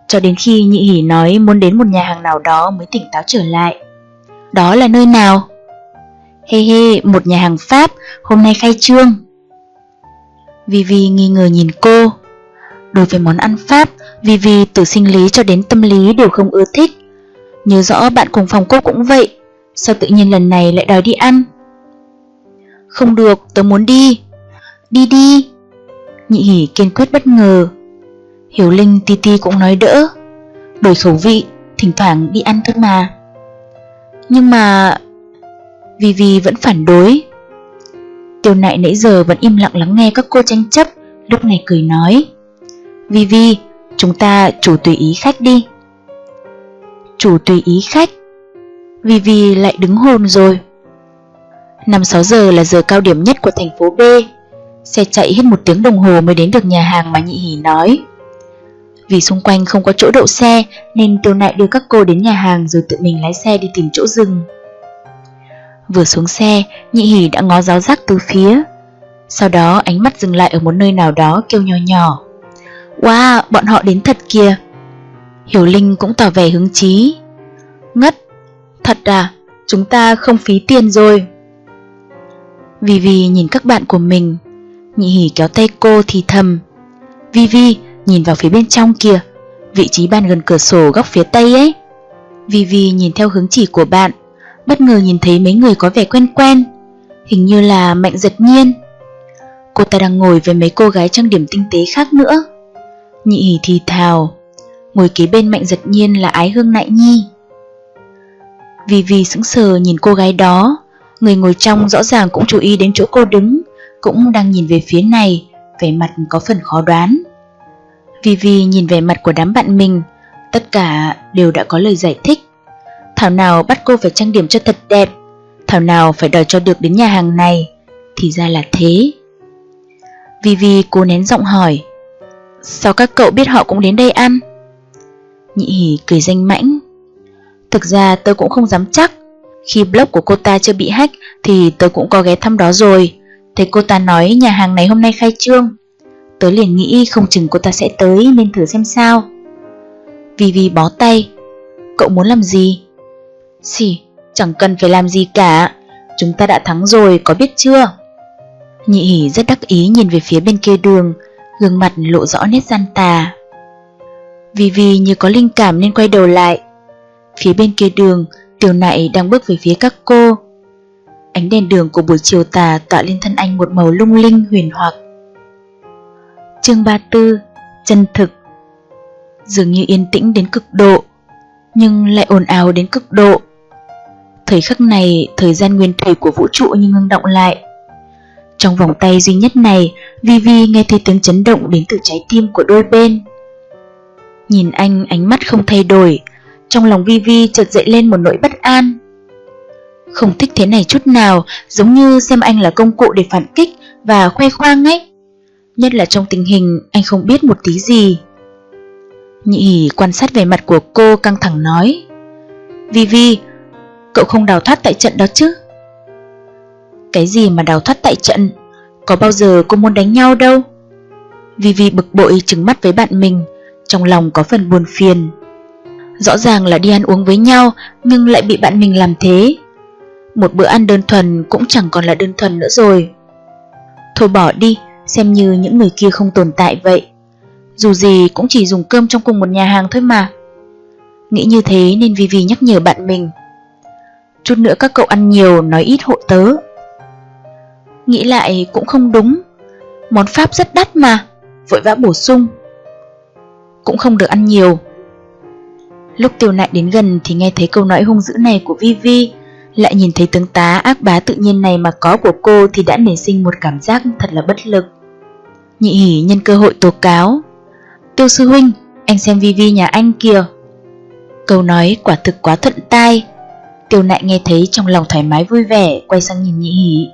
Cho đến khi nhị hỉ nói muốn đến một nhà hàng nào đó mới tỉnh táo trở lại. Đó là nơi nào? Hê hey hê, hey, một nhà hàng Pháp, hôm nay khai trương. Vivi nghi ngờ nhìn cô. Đối với món ăn Pháp, Vivi từ sinh lý cho đến tâm lý đều không ưa thích. Nhớ rõ bạn cùng phòng cô cũng vậy, sao tự nhiên lần này lại đòi đi ăn? Không được, tớ muốn đi. Đi đi. Nhị hỉ kiên quyết bất ngờ. Hiểu Linh Ti Ti cũng nói đỡ. Đổi khẩu vị, thỉnh thoảng đi ăn thôi mà. Nhưng mà... Vivi vẫn phản đối. Tiêu nại nãy giờ vẫn im lặng lắng nghe các cô tranh chấp, lúc này cười nói. Vivi, chúng ta chủ tùy ý khách đi. Chủ tùy ý khách. Vivi lại đứng hồn rồi. 5-6 giờ là giờ cao điểm nhất của thành phố B. Xe chạy hết một tiếng đồng hồ mới đến được nhà hàng mà nhị hỉ nói. Vì xung quanh không có chỗ đậu xe nên tiêu nại đưa các cô đến nhà hàng rồi tự mình lái xe đi tìm chỗ dừng. Vừa xuống xe, nhị hỉ đã ngó giáo giác từ phía. Sau đó ánh mắt dừng lại ở một nơi nào đó kêu nhỏ nhỏ. Wow, bọn họ đến thật kìa. Hiểu Linh cũng tỏ vẻ hứng chí. Ngất, thật à, chúng ta không phí tiền rồi. Vì vì nhìn các bạn của mình, nhị hỉ kéo tay cô thì thầm. Vi Vi, nhìn vào phía bên trong kìa, vị trí bàn gần cửa sổ góc phía tây ấy. Vi Vi nhìn theo hướng chỉ của bạn, bất ngờ nhìn thấy mấy người có vẻ quen quen, hình như là Mạnh Giật Nhiên. Cô ta đang ngồi với mấy cô gái trang điểm tinh tế khác nữa. Nhị hỉ thì thào, ngồi kế bên Mạnh Giật Nhiên là Ái Hương Nại Nhi. Vì vì sững sờ nhìn cô gái đó, người ngồi trong rõ ràng cũng chú ý đến chỗ cô đứng, cũng đang nhìn về phía này, vẻ mặt có phần khó đoán. vivi nhìn vẻ mặt của đám bạn mình, tất cả đều đã có lời giải thích. Thảo nào bắt cô phải trang điểm cho thật đẹp, Thảo nào phải đòi cho được đến nhà hàng này, thì ra là thế. vivi cố nén giọng hỏi, sao các cậu biết họ cũng đến đây ăn? Nhị hỉ cười danh mãnh. Thực ra tớ cũng không dám chắc, khi blog của cô ta chưa bị hack thì tớ cũng có ghé thăm đó rồi. Thấy cô ta nói nhà hàng này hôm nay khai trương. Tớ liền nghĩ không chừng cô ta sẽ tới nên thử xem sao. Vì vì bó tay. Cậu muốn làm gì? Xì, chẳng cần phải làm gì cả. Chúng ta đã thắng rồi, có biết chưa? Nhị hỉ rất đắc ý nhìn về phía bên kia đường, gương mặt lộ rõ nét gian tà. Vì vì như có linh cảm nên quay đầu lại. Phía bên kia đường, Tiểu nại đang bước về phía các cô. Ánh đèn đường của buổi chiều tà tỏa lên thân anh một màu lung linh huyền hoặc. Chương 34 Chân thực Dường như yên tĩnh đến cực độ, nhưng lại ồn ào đến cực độ. Thời khắc này, thời gian nguyên thủy của vũ trụ như ngưng động lại. Trong vòng tay duy nhất này, Vivi nghe thấy tiếng chấn động đến từ trái tim của đôi bên. Nhìn anh ánh mắt không thay đổi, trong lòng Vivi chợt dậy lên một nỗi bất an. Không thích thế này chút nào, giống như xem anh là công cụ để phản kích và khoe khoang ấy. Nhất là trong tình hình anh không biết một tí gì. Nhị hỉ quan sát về mặt của cô căng thẳng nói Vivi, cậu không đào thoát tại trận đó chứ? Cái gì mà đào thoát tại trận? Có bao giờ cô muốn đánh nhau đâu? Vivi bực bội trừng mắt với bạn mình, trong lòng có phần buồn phiền. Rõ ràng là đi ăn uống với nhau nhưng lại bị bạn mình làm thế. Một bữa ăn đơn thuần cũng chẳng còn là đơn thuần nữa rồi. Thôi bỏ đi, xem như những người kia không tồn tại vậy. Dù gì cũng chỉ dùng cơm trong cùng một nhà hàng thôi mà. Nghĩ như thế nên Vivi nhắc nhở bạn mình. Chút nữa các cậu ăn nhiều nói ít hộ tớ. Nghĩ lại cũng không đúng. Món Pháp rất đắt mà, vội vã bổ sung. Cũng không được ăn nhiều. Lúc tiêu nại đến gần thì nghe thấy câu nói hung dữ này của Vivi, lại nhìn thấy tướng tá ác bá tự nhiên này mà có của cô thì đã nảy sinh một cảm giác thật là bất lực. Nhị hỉ nhân cơ hội tố cáo. Tiêu sư huynh, anh xem vi vi nhà anh kìa. Câu nói quả thực quá thuận tai. Tiêu nại nghe thấy trong lòng thoải mái vui vẻ, quay sang nhìn nhị hỉ.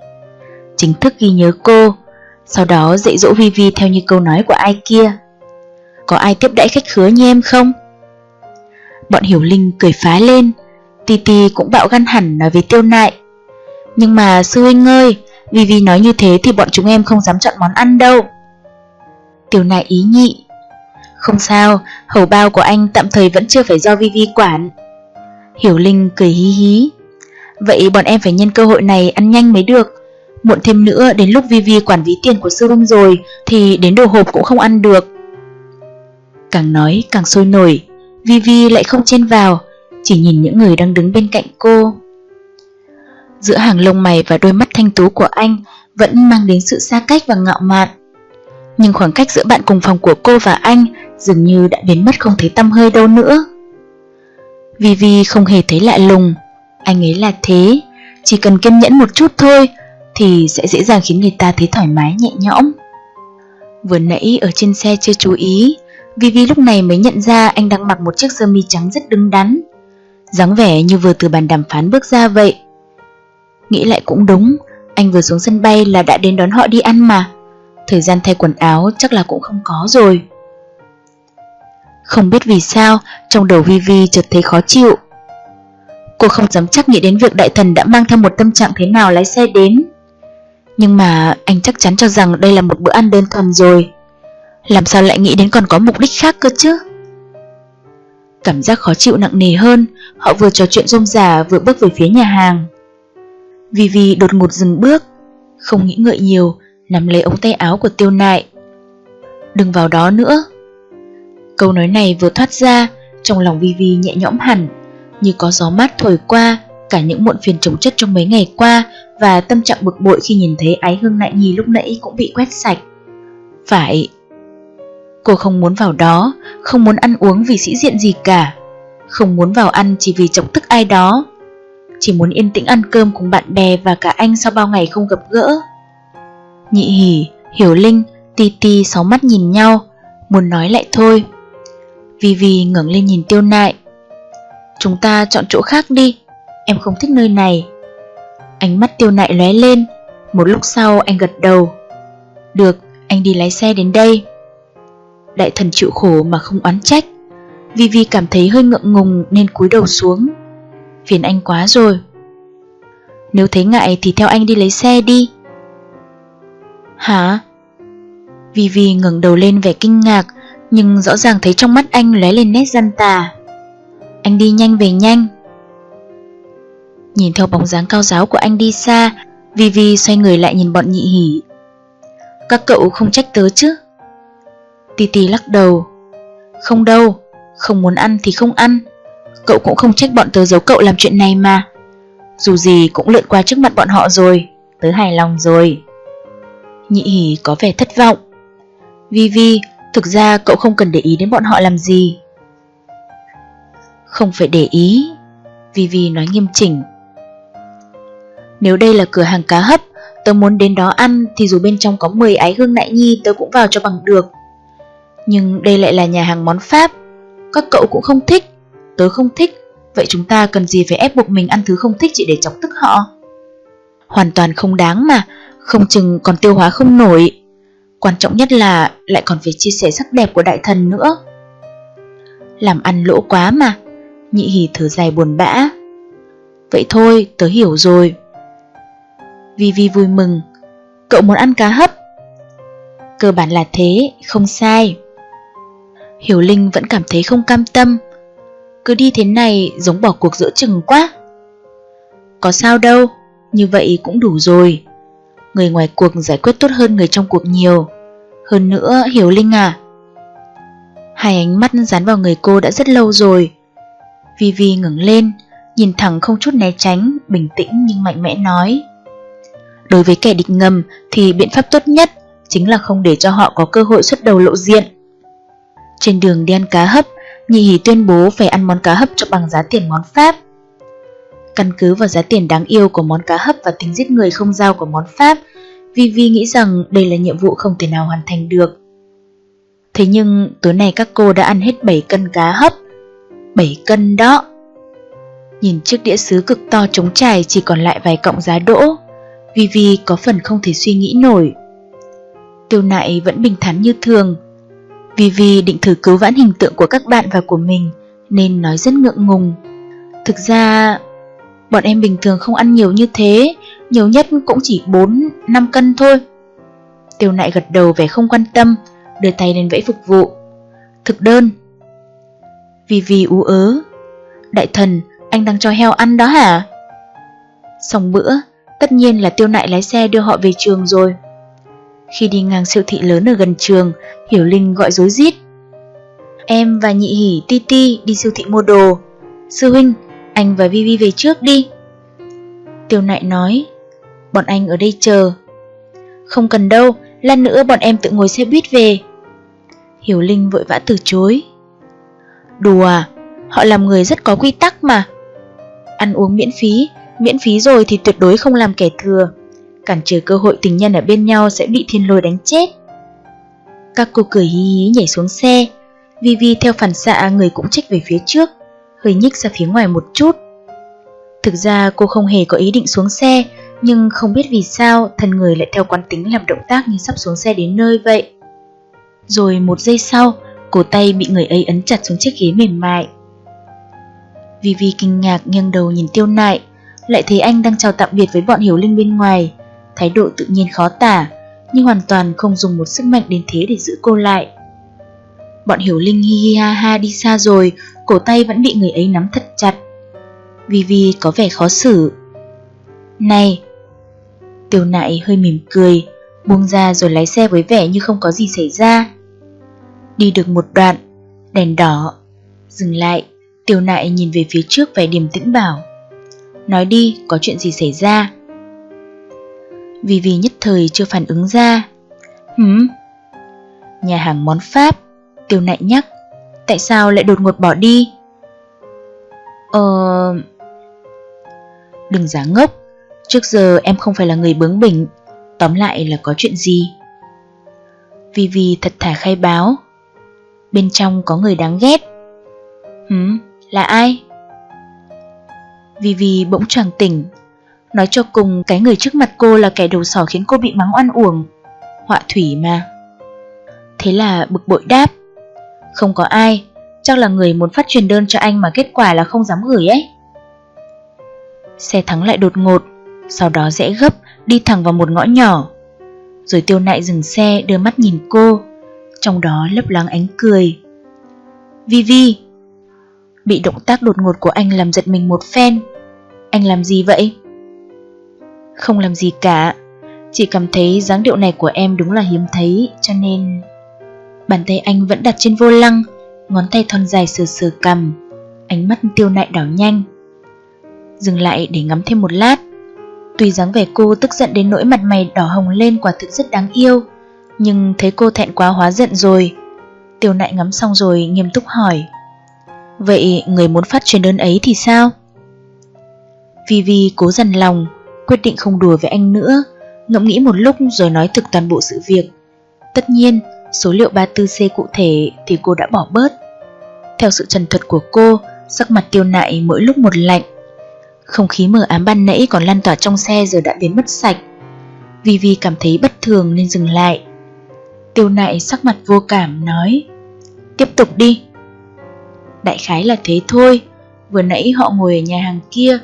Chính thức ghi nhớ cô, sau đó dạy dỗ vi vi theo như câu nói của ai kia. Có ai tiếp đãi khách khứa như em không? Bọn Hiểu Linh cười phá lên, Titi cũng bạo gan hẳn nói với tiêu nại. Nhưng mà sư huynh ơi, Vivi nói như thế thì bọn chúng em không dám chọn món ăn đâu. Tiêu nại ý nhị. Không sao, hầu bao của anh tạm thời vẫn chưa phải do Vivi quản. Hiểu Linh cười hí hí. Vậy bọn em phải nhân cơ hội này ăn nhanh mới được. Muộn thêm nữa đến lúc Vivi quản ví tiền của sư huynh rồi thì đến đồ hộp cũng không ăn được. Càng nói càng sôi nổi, Vivi lại không chen vào, chỉ nhìn những người đang đứng bên cạnh cô. Giữa hàng lông mày và đôi mắt thanh tú của anh vẫn mang đến sự xa cách và ngạo mạn. Nhưng khoảng cách giữa bạn cùng phòng của cô và anh dường như đã biến mất không thấy tâm hơi đâu nữa. Vivi không hề thấy lạ lùng, anh ấy là thế, chỉ cần kiên nhẫn một chút thôi thì sẽ dễ dàng khiến người ta thấy thoải mái nhẹ nhõm. Vừa nãy ở trên xe chưa chú ý, Vivi lúc này mới nhận ra anh đang mặc một chiếc sơ mi trắng rất đứng đắn, dáng vẻ như vừa từ bàn đàm phán bước ra vậy. Nghĩ lại cũng đúng, anh vừa xuống sân bay là đã đến đón họ đi ăn mà. Thời gian thay quần áo chắc là cũng không có rồi. Không biết vì sao, trong đầu Vivi chợt thấy khó chịu. Cô không dám chắc nghĩ đến việc đại thần đã mang theo một tâm trạng thế nào lái xe đến. Nhưng mà anh chắc chắn cho rằng đây là một bữa ăn đơn thuần rồi. Làm sao lại nghĩ đến còn có mục đích khác cơ chứ? Cảm giác khó chịu nặng nề hơn, họ vừa trò chuyện rôm rả vừa bước về phía nhà hàng. Vivi đột ngột dừng bước, không nghĩ ngợi nhiều, nắm lấy ống tay áo của tiêu nại. Đừng vào đó nữa. Câu nói này vừa thoát ra, trong lòng Vivi nhẹ nhõm hẳn, như có gió mát thổi qua, cả những muộn phiền trồng chất trong mấy ngày qua và tâm trạng bực bội khi nhìn thấy ái hương nại nhì lúc nãy cũng bị quét sạch. Phải, Cô không muốn vào đó, không muốn ăn uống vì sĩ diện gì cả, không muốn vào ăn chỉ vì chọc tức ai đó. Chỉ muốn yên tĩnh ăn cơm cùng bạn bè và cả anh sau bao ngày không gặp gỡ. Nhị hỉ, hiểu linh, ti ti sáu mắt nhìn nhau, muốn nói lại thôi. Vì vì ngẩng lên nhìn tiêu nại. Chúng ta chọn chỗ khác đi, em không thích nơi này. Ánh mắt tiêu nại lóe lên, một lúc sau anh gật đầu. Được, anh đi lái xe đến đây. Đại thần chịu khổ mà không oán trách. Vivi cảm thấy hơi ngượng ngùng nên cúi đầu xuống. Phiền anh quá rồi. Nếu thấy ngại thì theo anh đi lấy xe đi. Hả? Vivi ngẩng đầu lên vẻ kinh ngạc, Nhưng rõ ràng thấy trong mắt anh lóe lên nét gian tà. Anh đi nhanh về nhanh. Nhìn theo bóng dáng cao giáo của anh đi xa, Vivi xoay người lại nhìn bọn nhị hỉ Các cậu không trách tớ chứ? Titi lắc đầu. Không đâu, không muốn ăn thì không ăn. Cậu cũng không trách bọn tớ giấu cậu làm chuyện này mà. Dù gì cũng lượn qua trước mặt bọn họ rồi Tớ hài lòng rồi. Nhị hỉ có vẻ thất vọng. Vi Vi, thực ra cậu không cần để ý đến bọn họ làm gì. Không phải để ý Vi Vi nói nghiêm chỉnh. Nếu đây là cửa hàng cá hấp Tớ muốn đến đó ăn thì dù bên trong có 10 ái hương nại nhi tớ cũng vào cho bằng được. Nhưng đây lại là nhà hàng món Pháp. Các cậu cũng không thích. Tớ không thích. Vậy chúng ta cần gì phải ép buộc mình ăn thứ không thích chỉ để chọc tức họ? Hoàn toàn không đáng mà. Không chừng còn tiêu hóa không nổi. Quan trọng nhất là lại còn phải chia sẻ sắc đẹp của đại thần nữa. Làm ăn lỗ quá mà. Nhị hỉ thở dài buồn bã. Vậy thôi tớ hiểu rồi. Vi Vi vui mừng. Cậu muốn ăn cá hấp? Cơ bản là thế, không sai. Hiểu Linh vẫn cảm thấy không cam tâm. Cứ đi thế này giống bỏ cuộc giữa chừng quá. Có sao đâu, như vậy cũng đủ rồi. Người ngoài cuộc giải quyết tốt hơn người trong cuộc nhiều. Hơn nữa, Hiểu Linh à Hai ánh mắt dán vào người cô đã rất lâu rồi. Vi Vi ngẩng lên, nhìn thẳng không chút né tránh, bình tĩnh nhưng mạnh mẽ nói. Đối với kẻ địch ngầm thì biện pháp tốt nhất chính là không để cho họ có cơ hội xuất đầu lộ diện. Trên đường đi ăn cá hấp, Nhị Hỷ tuyên bố phải ăn món cá hấp cho bằng giá tiền món Pháp. Căn cứ vào giá tiền đáng yêu của món cá hấp và tính giết người không giao của món Pháp, Vivi nghĩ rằng đây là nhiệm vụ không thể nào hoàn thành được. Thế nhưng tối nay các cô đã ăn hết 7 cân cá hấp. 7 cân đó. Nhìn chiếc đĩa sứ cực to trống trải chỉ còn lại vài cọng giá đỗ. Vivi có phần không thể suy nghĩ nổi. Tiêu nại vẫn bình thản như thường. Vivi định thử cứu vãn hình tượng của các bạn và của mình, nên nói rất ngượng ngùng. Thực ra, bọn em bình thường không ăn nhiều như thế, nhiều nhất cũng chỉ 4-5 cân thôi. Tiêu nại gật đầu vẻ không quan tâm, đưa tay lên vẫy phục vụ. Thực đơn. Vivi ú ớ. Đại thần, anh đang cho heo ăn đó hả? Xong bữa, Tất nhiên là tiêu nại lái xe đưa họ về trường rồi. Khi đi ngang siêu thị lớn ở gần trường, Hiểu Linh gọi dối rít. Em và nhị hỉ ti ti đi siêu thị mua đồ. Sư huynh, anh và Vivi về trước đi. Tiêu nại nói, bọn anh ở đây chờ. Không cần đâu, lát nữa bọn em tự ngồi xe buýt về. Hiểu Linh vội vã từ chối. Đùa à, họ làm người rất có quy tắc mà. Ăn uống miễn phí, miễn phí rồi thì tuyệt đối không làm kẻ thừa, cản trở cơ hội tình nhân ở bên nhau sẽ bị thiên lôi đánh chết. Các cô cười hí hí nhảy xuống xe, Vivi theo phản xạ người cũng trích về phía trước, hơi nhích ra phía ngoài một chút. Thực ra cô không hề có ý định xuống xe, nhưng không biết vì sao thân người lại theo quán tính làm động tác như sắp xuống xe đến nơi vậy. Rồi một giây sau, cổ tay bị người ấy ấn chặt xuống chiếc ghế mềm mại. Vivi kinh ngạc nghiêng đầu nhìn tiêu nại, lại thấy anh đang chào tạm biệt với bọn hiểu linh bên ngoài. Thái độ tự nhiên khó tả, nhưng hoàn toàn không dùng một sức mạnh đến thế để giữ cô lại. Bọn hiểu linh hi hi ha ha đi xa rồi, cổ tay vẫn bị người ấy nắm thật chặt. Vivi có vẻ khó xử. Này! Tiểu nại hơi mỉm cười, buông ra rồi lái xe với vẻ như không có gì xảy ra. Đi được một đoạn, đèn đỏ, dừng lại, Tiểu nại nhìn về phía trước vẻ điềm tĩnh bảo. Nói đi, có chuyện gì xảy ra? Vì vì nhất thời chưa phản ứng ra. Hửm? Nhà hàng món Pháp, tiêu nại nhắc. Tại sao lại đột ngột bỏ đi? Ờ... Đừng giả ngốc, trước giờ em không phải là người bướng bỉnh, tóm lại là có chuyện gì? Vì vì thật thà khai báo. Bên trong có người đáng ghét. Hửm, là ai? Vì vì bỗng choàng tỉnh Nói cho cùng, cái người trước mặt cô là kẻ đầu sỏ khiến cô bị mắng oan uổng. Họa thủy mà. Thế là bực bội đáp. Không có ai, Chắc là người muốn phát truyền đơn cho anh mà kết quả là không dám gửi ấy. Xe thắng lại đột ngột, Sau đó rẽ gấp, Đi thẳng vào một ngõ nhỏ. Rồi tiêu nại dừng xe, đưa mắt nhìn cô, Trong đó lấp lắng ánh cười. Vivi Bị động tác đột ngột của anh làm giật mình một phen. Anh làm gì vậy? Không làm gì cả. Chỉ cảm thấy dáng điệu này của em đúng là hiếm thấy, Cho nên Bàn tay anh vẫn đặt trên vô lăng, Ngón tay thon dài sờ sờ cầm Ánh mắt tiêu nại đảo nhanh. Dừng lại để ngắm thêm một lát. Tuy dáng vẻ cô tức giận đến nỗi mặt mày đỏ hồng lên quả thực rất đáng yêu, Nhưng thấy cô thẹn quá hóa giận rồi. Tiêu nại ngắm xong rồi nghiêm túc hỏi, Vậy người muốn phát truyền đơn ấy thì sao? Vivi cố dằn lòng Quyết định không đùa với anh nữa. Ngẫm nghĩ một lúc rồi nói thực toàn bộ sự việc. Tất nhiên, số liệu 34C cụ thể thì cô đã bỏ bớt. Theo sự trần thuật của cô, Sắc mặt tiêu nại mỗi lúc một lạnh. Không khí mờ ám ban nãy còn lan tỏa trong xe giờ đã biến mất sạch. Vivi cảm thấy bất thường nên dừng lại. Tiêu nại sắc mặt vô cảm nói, Tiếp tục đi. Đại khái là thế thôi. Vừa nãy họ ngồi ở nhà hàng kia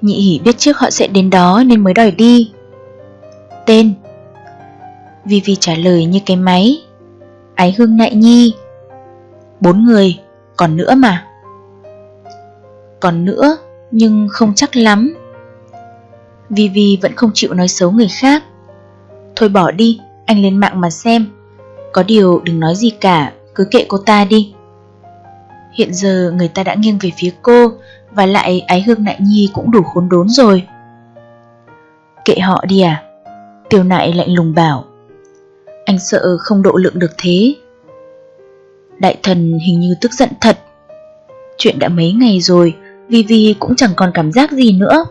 Nhị hỉ biết trước họ sẽ đến đó nên mới đòi đi. Tên. Vivi trả lời như cái máy. Ái hương nại nhi. Bốn người, còn nữa mà. Còn nữa, nhưng không chắc lắm. Vivi vẫn không chịu nói xấu người khác. Thôi bỏ đi, anh lên mạng mà xem. Có điều đừng nói gì cả, cứ kệ cô ta đi. Hiện giờ người ta đã nghiêng về phía cô và lại ái hương nại nhi cũng đủ khốn đốn rồi. Kệ họ đi à? Tiêu nại lạnh lùng bảo. Anh sợ không độ lượng được thế. Đại thần hình như tức giận thật. Chuyện đã mấy ngày rồi Vivi cũng chẳng còn cảm giác gì nữa.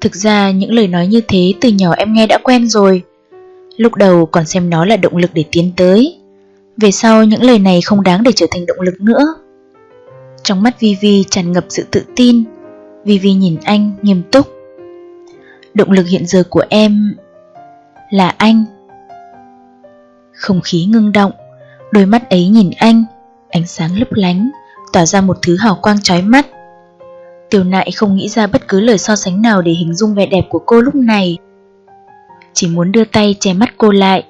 Thực ra những lời nói như thế từ nhỏ em nghe đã quen rồi. Lúc đầu còn xem nó là động lực để tiến tới. Về sau những lời này không đáng để trở thành động lực nữa. Trong mắt Vivi tràn ngập sự tự tin. Vivi nhìn anh nghiêm túc. Động lực hiện giờ của em là anh. Không khí ngưng động. Đôi mắt ấy nhìn anh. Ánh sáng lấp lánh, Tỏa ra một thứ hào quang chói mắt. Tiểu nại không nghĩ ra bất cứ lời so sánh nào để hình dung vẻ đẹp của cô lúc này. Chỉ muốn đưa tay che mắt cô lại.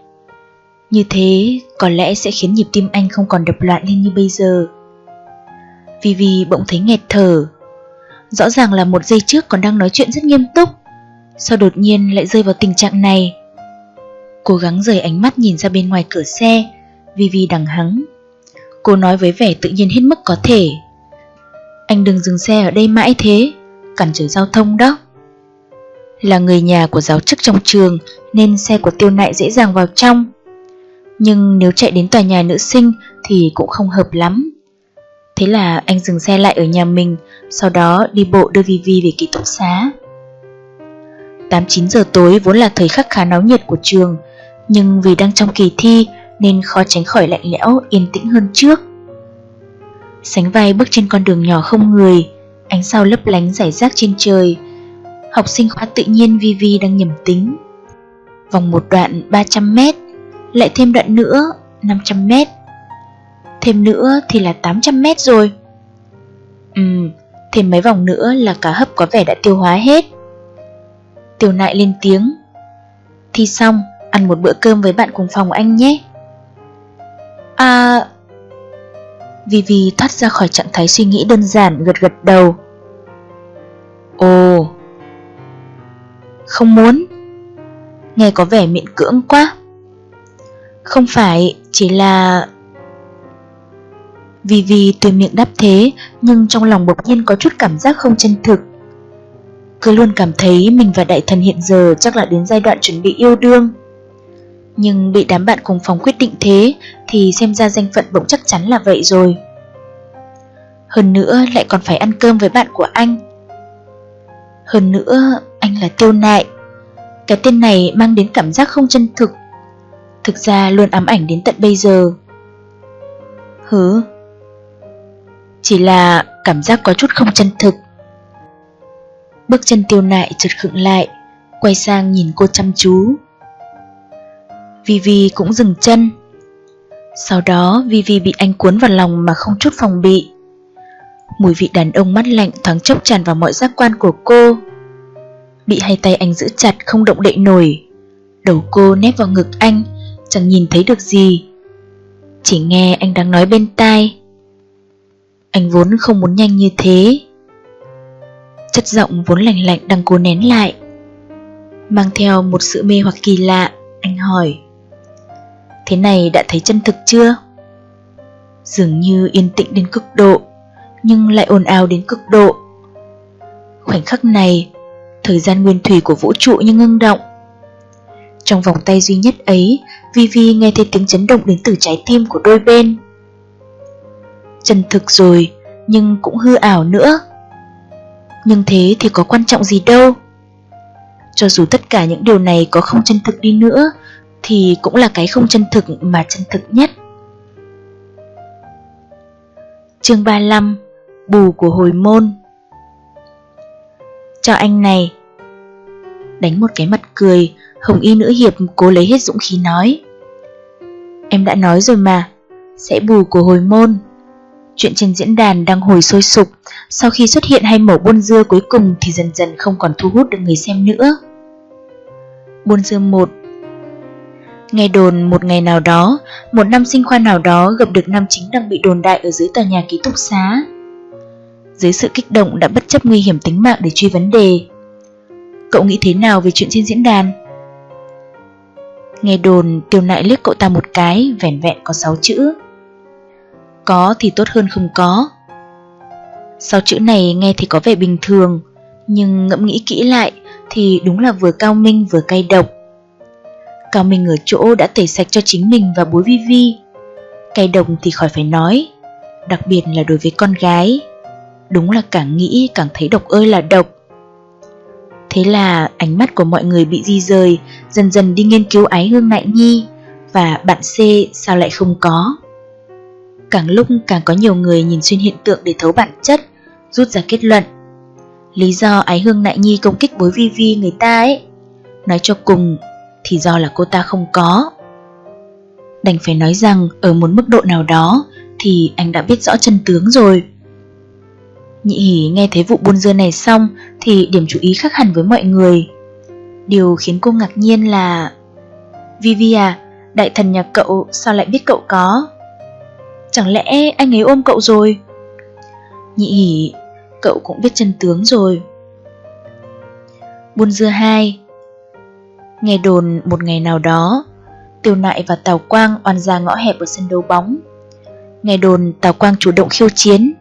Như thế có lẽ sẽ khiến nhịp tim anh không còn đập loạn lên như bây giờ. Vivi bỗng thấy nghẹt thở. Rõ ràng là một giây trước còn đang nói chuyện rất nghiêm túc, sao đột nhiên lại rơi vào tình trạng này? Cố gắng rời ánh mắt nhìn ra bên ngoài cửa xe, Vivi đằng hắng. Cô nói với vẻ tự nhiên hết mức có thể. Anh đừng dừng xe ở đây mãi thế, cản trở giao thông đó. Là người nhà của giáo chức trong trường nên xe của tiêu nại dễ dàng vào trong nhưng nếu chạy đến tòa nhà nữ sinh thì cũng không hợp lắm. Thế là anh dừng xe lại ở nhà mình, sau đó đi bộ đưa Vivi về ký túc xá. 8-9 giờ tối vốn là thời khắc khá náo nhiệt của trường, nhưng vì đang trong kỳ thi nên khó tránh khỏi lạnh lẽo, yên tĩnh hơn trước. Sánh vai bước trên con đường nhỏ không người, ánh sao lấp lánh rải rác trên trời. Học sinh khóa tự nhiên Vivi đang nhầm tính. Vòng một đoạn 300 mét, lại thêm đoạn nữa 500 mét Thêm nữa thì là 800 mét rồi. Ừm, thêm mấy vòng nữa là cả hấp có vẻ đã tiêu hóa hết. Tiểu nại lên tiếng. Thi xong, ăn một bữa cơm với bạn cùng phòng anh nhé. À... Vivi thoát ra khỏi trạng thái suy nghĩ đơn giản gật gật đầu. Ồ. Không muốn. Nghe có vẻ miễn cưỡng quá. Không phải, chỉ là... Vì vì từ miệng đáp thế, nhưng trong lòng bỗng nhiên có chút cảm giác không chân thực. Cứ luôn cảm thấy mình và đại thần hiện giờ chắc là đến giai đoạn chuẩn bị yêu đương. Nhưng bị đám bạn cùng phòng quyết định thế thì xem ra danh phận bỗng chắc chắn là vậy rồi. Hơn nữa lại còn phải ăn cơm với bạn của anh. Hơn nữa anh là tiêu nại. Cái tên này mang đến cảm giác không chân thực thực ra luôn ám ảnh đến tận bây giờ. Hứ? Chỉ là cảm giác có chút không chân thực. Bước chân tiêu nại chợt khựng lại, quay sang nhìn cô chăm chú. Vivi cũng dừng chân. Sau đó Vivi bị anh cuốn vào lòng mà không chút phòng bị. Mùi vị đàn ông mắt lạnh thoáng chốc tràn vào mọi giác quan của cô. Bị hai tay anh giữ chặt không động đậy nổi. Đầu cô nép vào ngực anh, chẳng nhìn thấy được gì Chỉ nghe anh đang nói bên tai anh vốn không muốn nhanh như thế Chất giọng vốn lạnh lạnh đang cố nén lại Mang theo một sự mê hoặc kỳ lạ Anh hỏi Thế này đã thấy chân thực chưa? Dường như yên tĩnh đến cực độ nhưng lại ồn ào đến cực độ. Khoảnh khắc này, thời gian nguyên thủy của vũ trụ như ngưng động. Trong vòng tay duy nhất ấy, Vivi nghe thấy tiếng chấn động đến từ trái tim của đôi bên. Chân thực rồi, nhưng cũng hư ảo nữa. Nhưng thế thì có quan trọng gì đâu. Cho dù tất cả những điều này có không chân thực đi nữa, thì cũng là cái không chân thực mà chân thực nhất. Chương 35 Bù của hồi môn Cho anh này Đánh một cái mặt cười Hồng y nữ hiệp cố lấy hết dũng khí nói Em đã nói rồi mà Sẽ bù của hồi môn Chuyện trên diễn đàn đang hồi sôi sục Sau khi xuất hiện hai mẩu buôn dưa cuối cùng Thì dần dần không còn thu hút được người xem nữa Buôn dưa 1 Nghe đồn một ngày nào đó, một năm sinh khoa nào đó gặp được nam chính đang bị đồn đại ở dưới tòa nhà ký túc xá. Dưới sự kích động đã bất chấp nguy hiểm tính mạng để truy vấn đề. Cậu nghĩ thế nào về chuyện trên diễn đàn? Nghe đồn tiêu nại liếc cậu ta một cái, vẻn vẹn có 6 chữ. Có thì tốt hơn không có. Sau chữ này nghe thì có vẻ bình thường, nhưng ngẫm nghĩ kỹ lại thì đúng là vừa cao minh vừa cay độc Cao Minh ở chỗ đã tẩy sạch cho chính mình và bối Vi Vi. Cay độc thì khỏi phải nói, đặc biệt là đối với con gái. Đúng là càng nghĩ càng thấy độc ơi là độc. Thế là ánh mắt của mọi người bị di rời, dần dần đi nghiên cứu ái hương nại nhi, và bạn C sao lại không có. Càng lúc càng có nhiều người nhìn xuyên hiện tượng để thấu bản chất, rút ra kết luận. Lý do ái hương nại nhi công kích bối vi vi người ta ấy, nói cho cùng thì do là cô ta không có. Đành phải nói rằng ở một mức độ nào đó thì anh đã biết rõ chân tướng rồi. Nhị hỉ nghe thấy vụ buôn dưa này xong thì điểm chú ý khác hẳn với mọi người. Điều khiến cô ngạc nhiên là Vivi à, đại thần nhà cậu sao lại biết cậu có? Chẳng lẽ anh ấy ôm cậu rồi? Nhị hỉ, cậu cũng biết chân tướng rồi. Buôn dưa hai Nghe đồn một ngày nào đó, Tiêu Nại và Tào Quang oan ra ngõ hẹp ở sân đấu bóng. Nghe đồn Tào Quang chủ động khiêu chiến.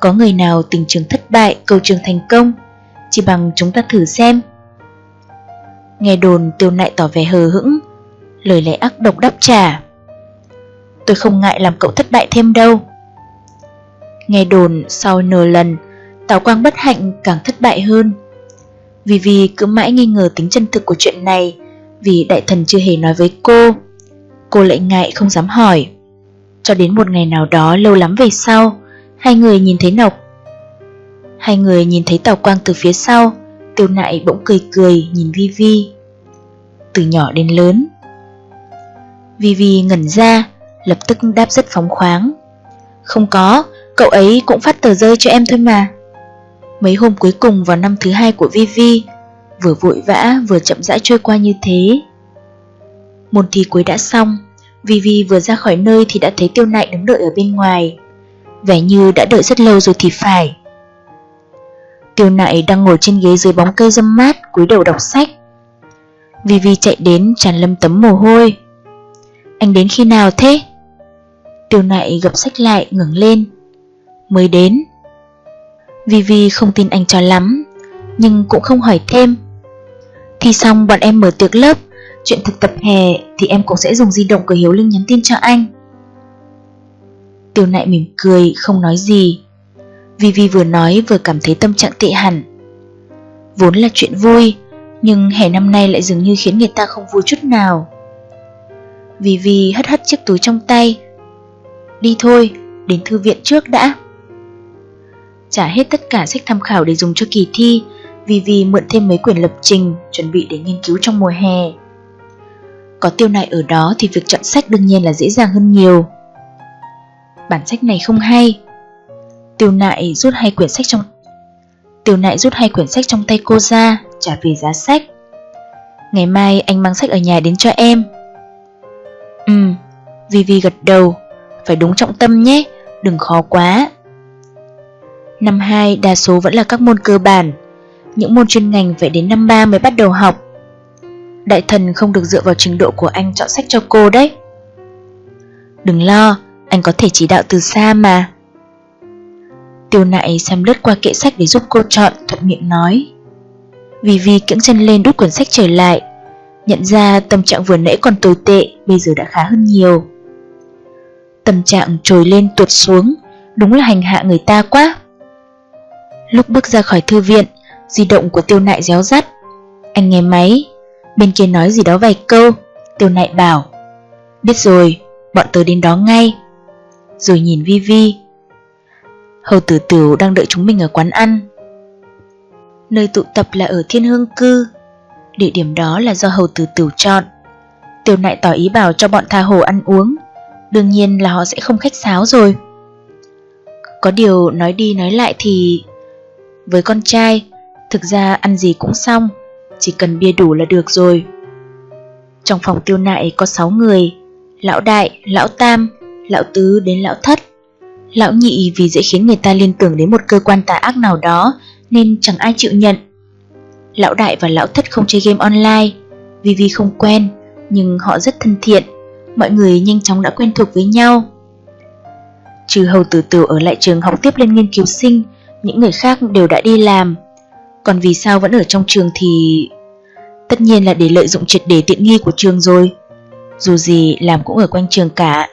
Có người nào tình trường thất bại, cầu trường thành công, chỉ bằng chúng ta thử xem. Nghe đồn Tiêu Nại tỏ vẻ hờ hững, lời lẽ ác độc đáp trả. Tôi không ngại làm cậu thất bại thêm đâu. Nghe đồn sau nửa lần, Tào Quang bất hạnh càng thất bại hơn. Vì vì cứ mãi nghi ngờ tính chân thực của chuyện này Vì đại thần chưa hề nói với cô Cô lại ngại không dám hỏi Cho đến một ngày nào đó lâu lắm về sau Hai người nhìn thấy Nọc Hai người nhìn thấy Tào Quang từ phía sau Tiêu nại bỗng cười cười nhìn Vi Vi Từ nhỏ đến lớn Vi Vi ngẩn ra Lập tức đáp rất phóng khoáng Không có, cậu ấy cũng phát tờ rơi cho em thôi mà Mấy hôm cuối cùng vào năm thứ hai của Vivi, vừa vội vã vừa chậm rãi trôi qua như thế. Môn thi cuối đã xong, Vivi vừa ra khỏi nơi thì đã thấy tiêu nại đứng đợi ở bên ngoài. Vẻ như đã đợi rất lâu rồi thì phải. Tiêu nại đang ngồi trên ghế dưới bóng cây râm mát, cúi đầu đọc sách. Vivi chạy đến tràn lâm tấm mồ hôi. Anh đến khi nào thế? Tiêu nại gập sách lại ngẩng lên. Mới đến. Vivi không tin anh cho lắm, nhưng cũng không hỏi thêm. Thì xong bọn em mở tiệc lớp, chuyện thực tập hè thì em cũng sẽ dùng di động của Hiếu Linh nhắn tin cho anh. Tiêu nại mỉm cười, không nói gì. Vivi vừa nói vừa cảm thấy tâm trạng tệ hẳn. Vốn là chuyện vui, nhưng hè năm nay lại dường như khiến người ta không vui chút nào. Vivi hất hất chiếc túi trong tay. Đi thôi, đến thư viện trước đã trả hết tất cả sách tham khảo để dùng cho kỳ thi, vì vì mượn thêm mấy quyển lập trình chuẩn bị để nghiên cứu trong mùa hè. Có tiêu này ở đó thì việc chọn sách đương nhiên là dễ dàng hơn nhiều. Bản sách này không hay. Tiêu nại rút hai quyển sách trong Tiêu nại rút hai quyển sách trong tay cô ra, trả về giá sách. Ngày mai anh mang sách ở nhà đến cho em. Ừm, Vivi gật đầu, phải đúng trọng tâm nhé, đừng khó quá. Năm 2 đa số vẫn là các môn cơ bản, những môn chuyên ngành phải đến năm 3 mới bắt đầu học. Đại thần không được dựa vào trình độ của anh chọn sách cho cô đấy. Đừng lo, anh có thể chỉ đạo từ xa mà. Tiêu nại xem lướt qua kệ sách để giúp cô chọn, thuận miệng nói. Vì vì kiễng chân lên đút cuốn sách trở lại, nhận ra tâm trạng vừa nãy còn tồi tệ, bây giờ đã khá hơn nhiều. Tâm trạng trồi lên tuột xuống, đúng là hành hạ người ta quá. Lúc bước ra khỏi thư viện, di động của tiêu nại réo rắt. Anh nghe máy, bên kia nói gì đó vài câu, tiêu nại bảo. Biết rồi, bọn tớ đến đó ngay. Rồi nhìn Vi Vi. Hầu tử tử đang đợi chúng mình ở quán ăn. Nơi tụ tập là ở Thiên Hương Cư. Địa điểm đó là do hầu tử tử chọn. Tiêu nại tỏ ý bảo cho bọn tha hồ ăn uống. Đương nhiên là họ sẽ không khách sáo rồi. Có điều nói đi nói lại thì với con trai, thực ra ăn gì cũng xong, chỉ cần bia đủ là được rồi. Trong phòng tiêu nại có 6 người, lão đại, lão tam, lão tứ đến lão thất. Lão nhị vì dễ khiến người ta liên tưởng đến một cơ quan tà ác nào đó nên chẳng ai chịu nhận. Lão đại và lão thất không chơi game online, vì vì không quen, nhưng họ rất thân thiện, mọi người nhanh chóng đã quen thuộc với nhau. Trừ hầu tử tử ở lại trường học tiếp lên nghiên cứu sinh, những người khác đều đã đi làm. Còn vì sao vẫn ở trong trường thì... Tất nhiên là để lợi dụng triệt để tiện nghi của trường rồi. Dù gì làm cũng ở quanh trường cả,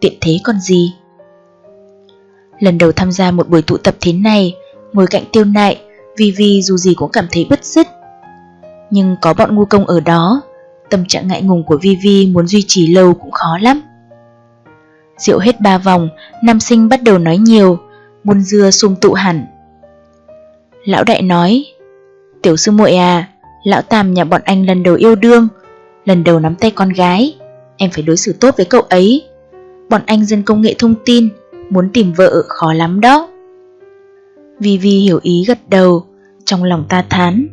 tiện thế còn gì. Lần đầu tham gia một buổi tụ tập thế này, ngồi cạnh tiêu nại, Vivi dù gì cũng cảm thấy bứt rứt. Nhưng có bọn ngu công ở đó, tâm trạng ngại ngùng của Vi Vi muốn duy trì lâu cũng khó lắm. Rượu hết ba vòng, nam sinh bắt đầu nói nhiều, buôn dưa sum tụ hẳn. Lão đại nói, tiểu sư muội à, lão tam nhà bọn anh lần đầu yêu đương, lần đầu nắm tay con gái, em phải đối xử tốt với cậu ấy. Bọn anh dân công nghệ thông tin, muốn tìm vợ khó lắm đó. Vi Vi hiểu ý gật đầu, trong lòng ta thán.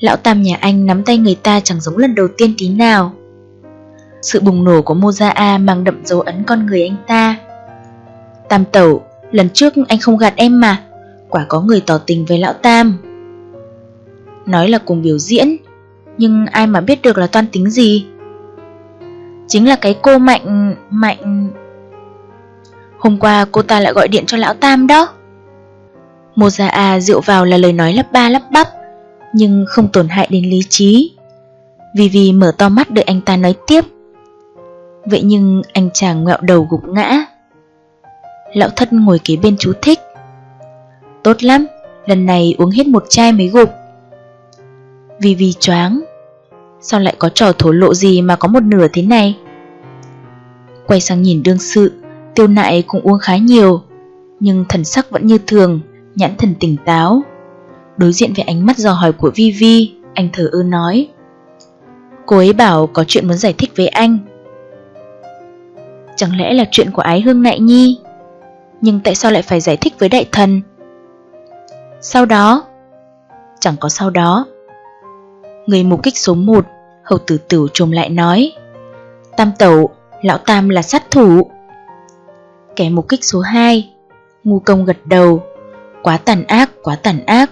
Lão tam nhà anh nắm tay người ta chẳng giống lần đầu tiên tí nào. Sự bùng nổ của Moza A mang đậm dấu ấn con người anh ta. Tam tẩu, lần trước anh không gạt em mà, quả có người tỏ tình với lão Tam. Nói là cùng biểu diễn, nhưng ai mà biết được là toan tính gì? Chính là cái cô Mạnh... Mạnh... Hôm qua cô ta lại gọi điện cho lão Tam đó. Moza A dựa vào là lời nói lắp ba lắp bắp, nhưng không tổn hại đến lý trí. Vì vì mở to mắt đợi anh ta nói tiếp. Vậy nhưng anh chàng ngẹo đầu gục ngã. Lão thất ngồi kế bên chú thích. Tốt lắm, lần này uống hết một chai mới gục. Vì vì choáng. Sao lại có trò thổ lộ gì mà có một nửa thế này? Quay sang nhìn đương sự, tiêu nại cũng uống khá nhiều, nhưng thần sắc vẫn như thường, nhãn thần tỉnh táo. Đối diện với ánh mắt dò hỏi của Vi Vi, anh thở ơ nói. Cô ấy bảo có chuyện muốn giải thích với anh. Chẳng lẽ là chuyện của ái hương nại nhi? Nhưng tại sao lại phải giải thích với đại thần? Sau đó? Chẳng có sau đó. Người mục kích số 1, hầu tử tử trồm lại nói. Tam tẩu, lão tam là sát thủ. Kẻ mục kích số 2, ngu công gật đầu. Quá tàn ác, quá tàn ác.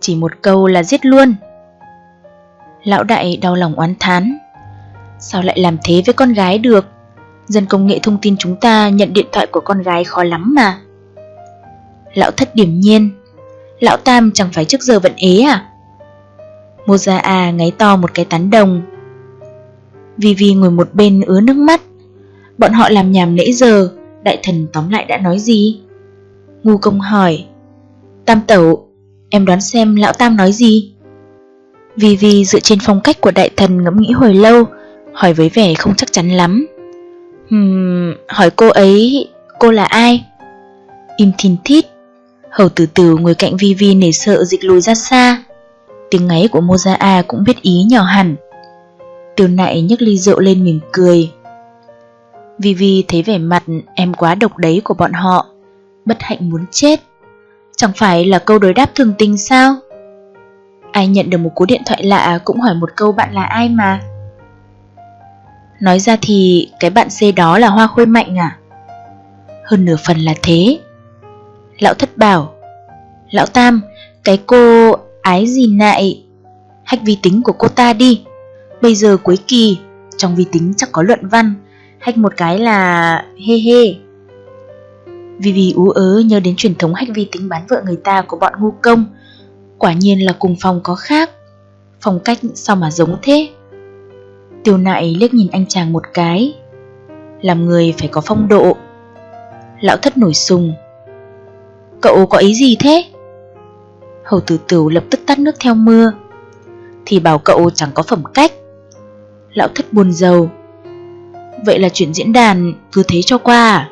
Chỉ một câu là giết luôn. Lão đại đau lòng oán thán. Sao lại làm thế với con gái được? Dân công nghệ thông tin chúng ta nhận điện thoại của con gái khó lắm mà. Lão thất điểm nhiên. Lão tam chẳng phải trước giờ vẫn ế à? Moza A ngáy to một cái tán đồng. Vivi ngồi một bên ứa nước mắt. Bọn họ làm nhảm nãy giờ, đại thần tóm lại đã nói gì? Ngu công hỏi. Tam tẩu, em đoán xem lão tam nói gì? Vì vì dựa trên phong cách của đại thần ngẫm nghĩ hồi lâu, hỏi với vẻ không chắc chắn lắm. Hmm, hỏi cô ấy, cô là ai? Im thìn thít, hầu từ từ ngồi cạnh Vi Vi nể sợ dịch lùi ra xa. Tiếng ngáy của Moza A cũng biết ý nhỏ hẳn. Tiêu nại nhấc ly rượu lên mỉm cười. Vi Vi thấy vẻ mặt em quá độc đấy của bọn họ, bất hạnh muốn chết. Chẳng phải là câu đối đáp thường tình sao? Ai nhận được một cú điện thoại lạ cũng hỏi một câu bạn là ai mà. Nói ra thì cái bạn C đó là Hoa Khôi Mạnh à? Hơn nửa phần là thế. Lão thất bảo, Lão Tam, cái cô ái gì nại, hách vi tính của cô ta đi. Bây giờ cuối kỳ, trong vi tính chắc có luận văn, hách một cái là hê hê. Vì vì ú ớ nhớ đến truyền thống hách vi tính bán vợ người ta của bọn ngu công. Quả nhiên là cùng phòng có khác. Phong cách sao mà giống thế? Tiêu nại liếc nhìn anh chàng một cái. Làm người phải có phong độ. Lão thất nổi sùng. Cậu có ý gì thế? Hầu tử tửu lập tức tắt nước theo mưa. Thì bảo cậu chẳng có phẩm cách. Lão thất buồn giàu Vậy là chuyện diễn đàn cứ thế cho qua à?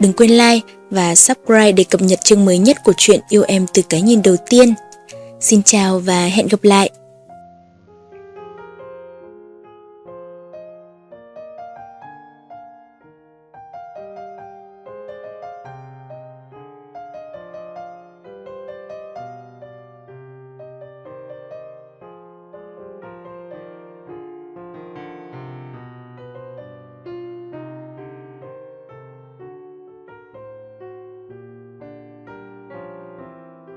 Đừng quên like và subscribe để cập nhật chương mới nhất của chuyện Yêu Em từ cái nhìn đầu tiên. Xin chào và hẹn gặp lại!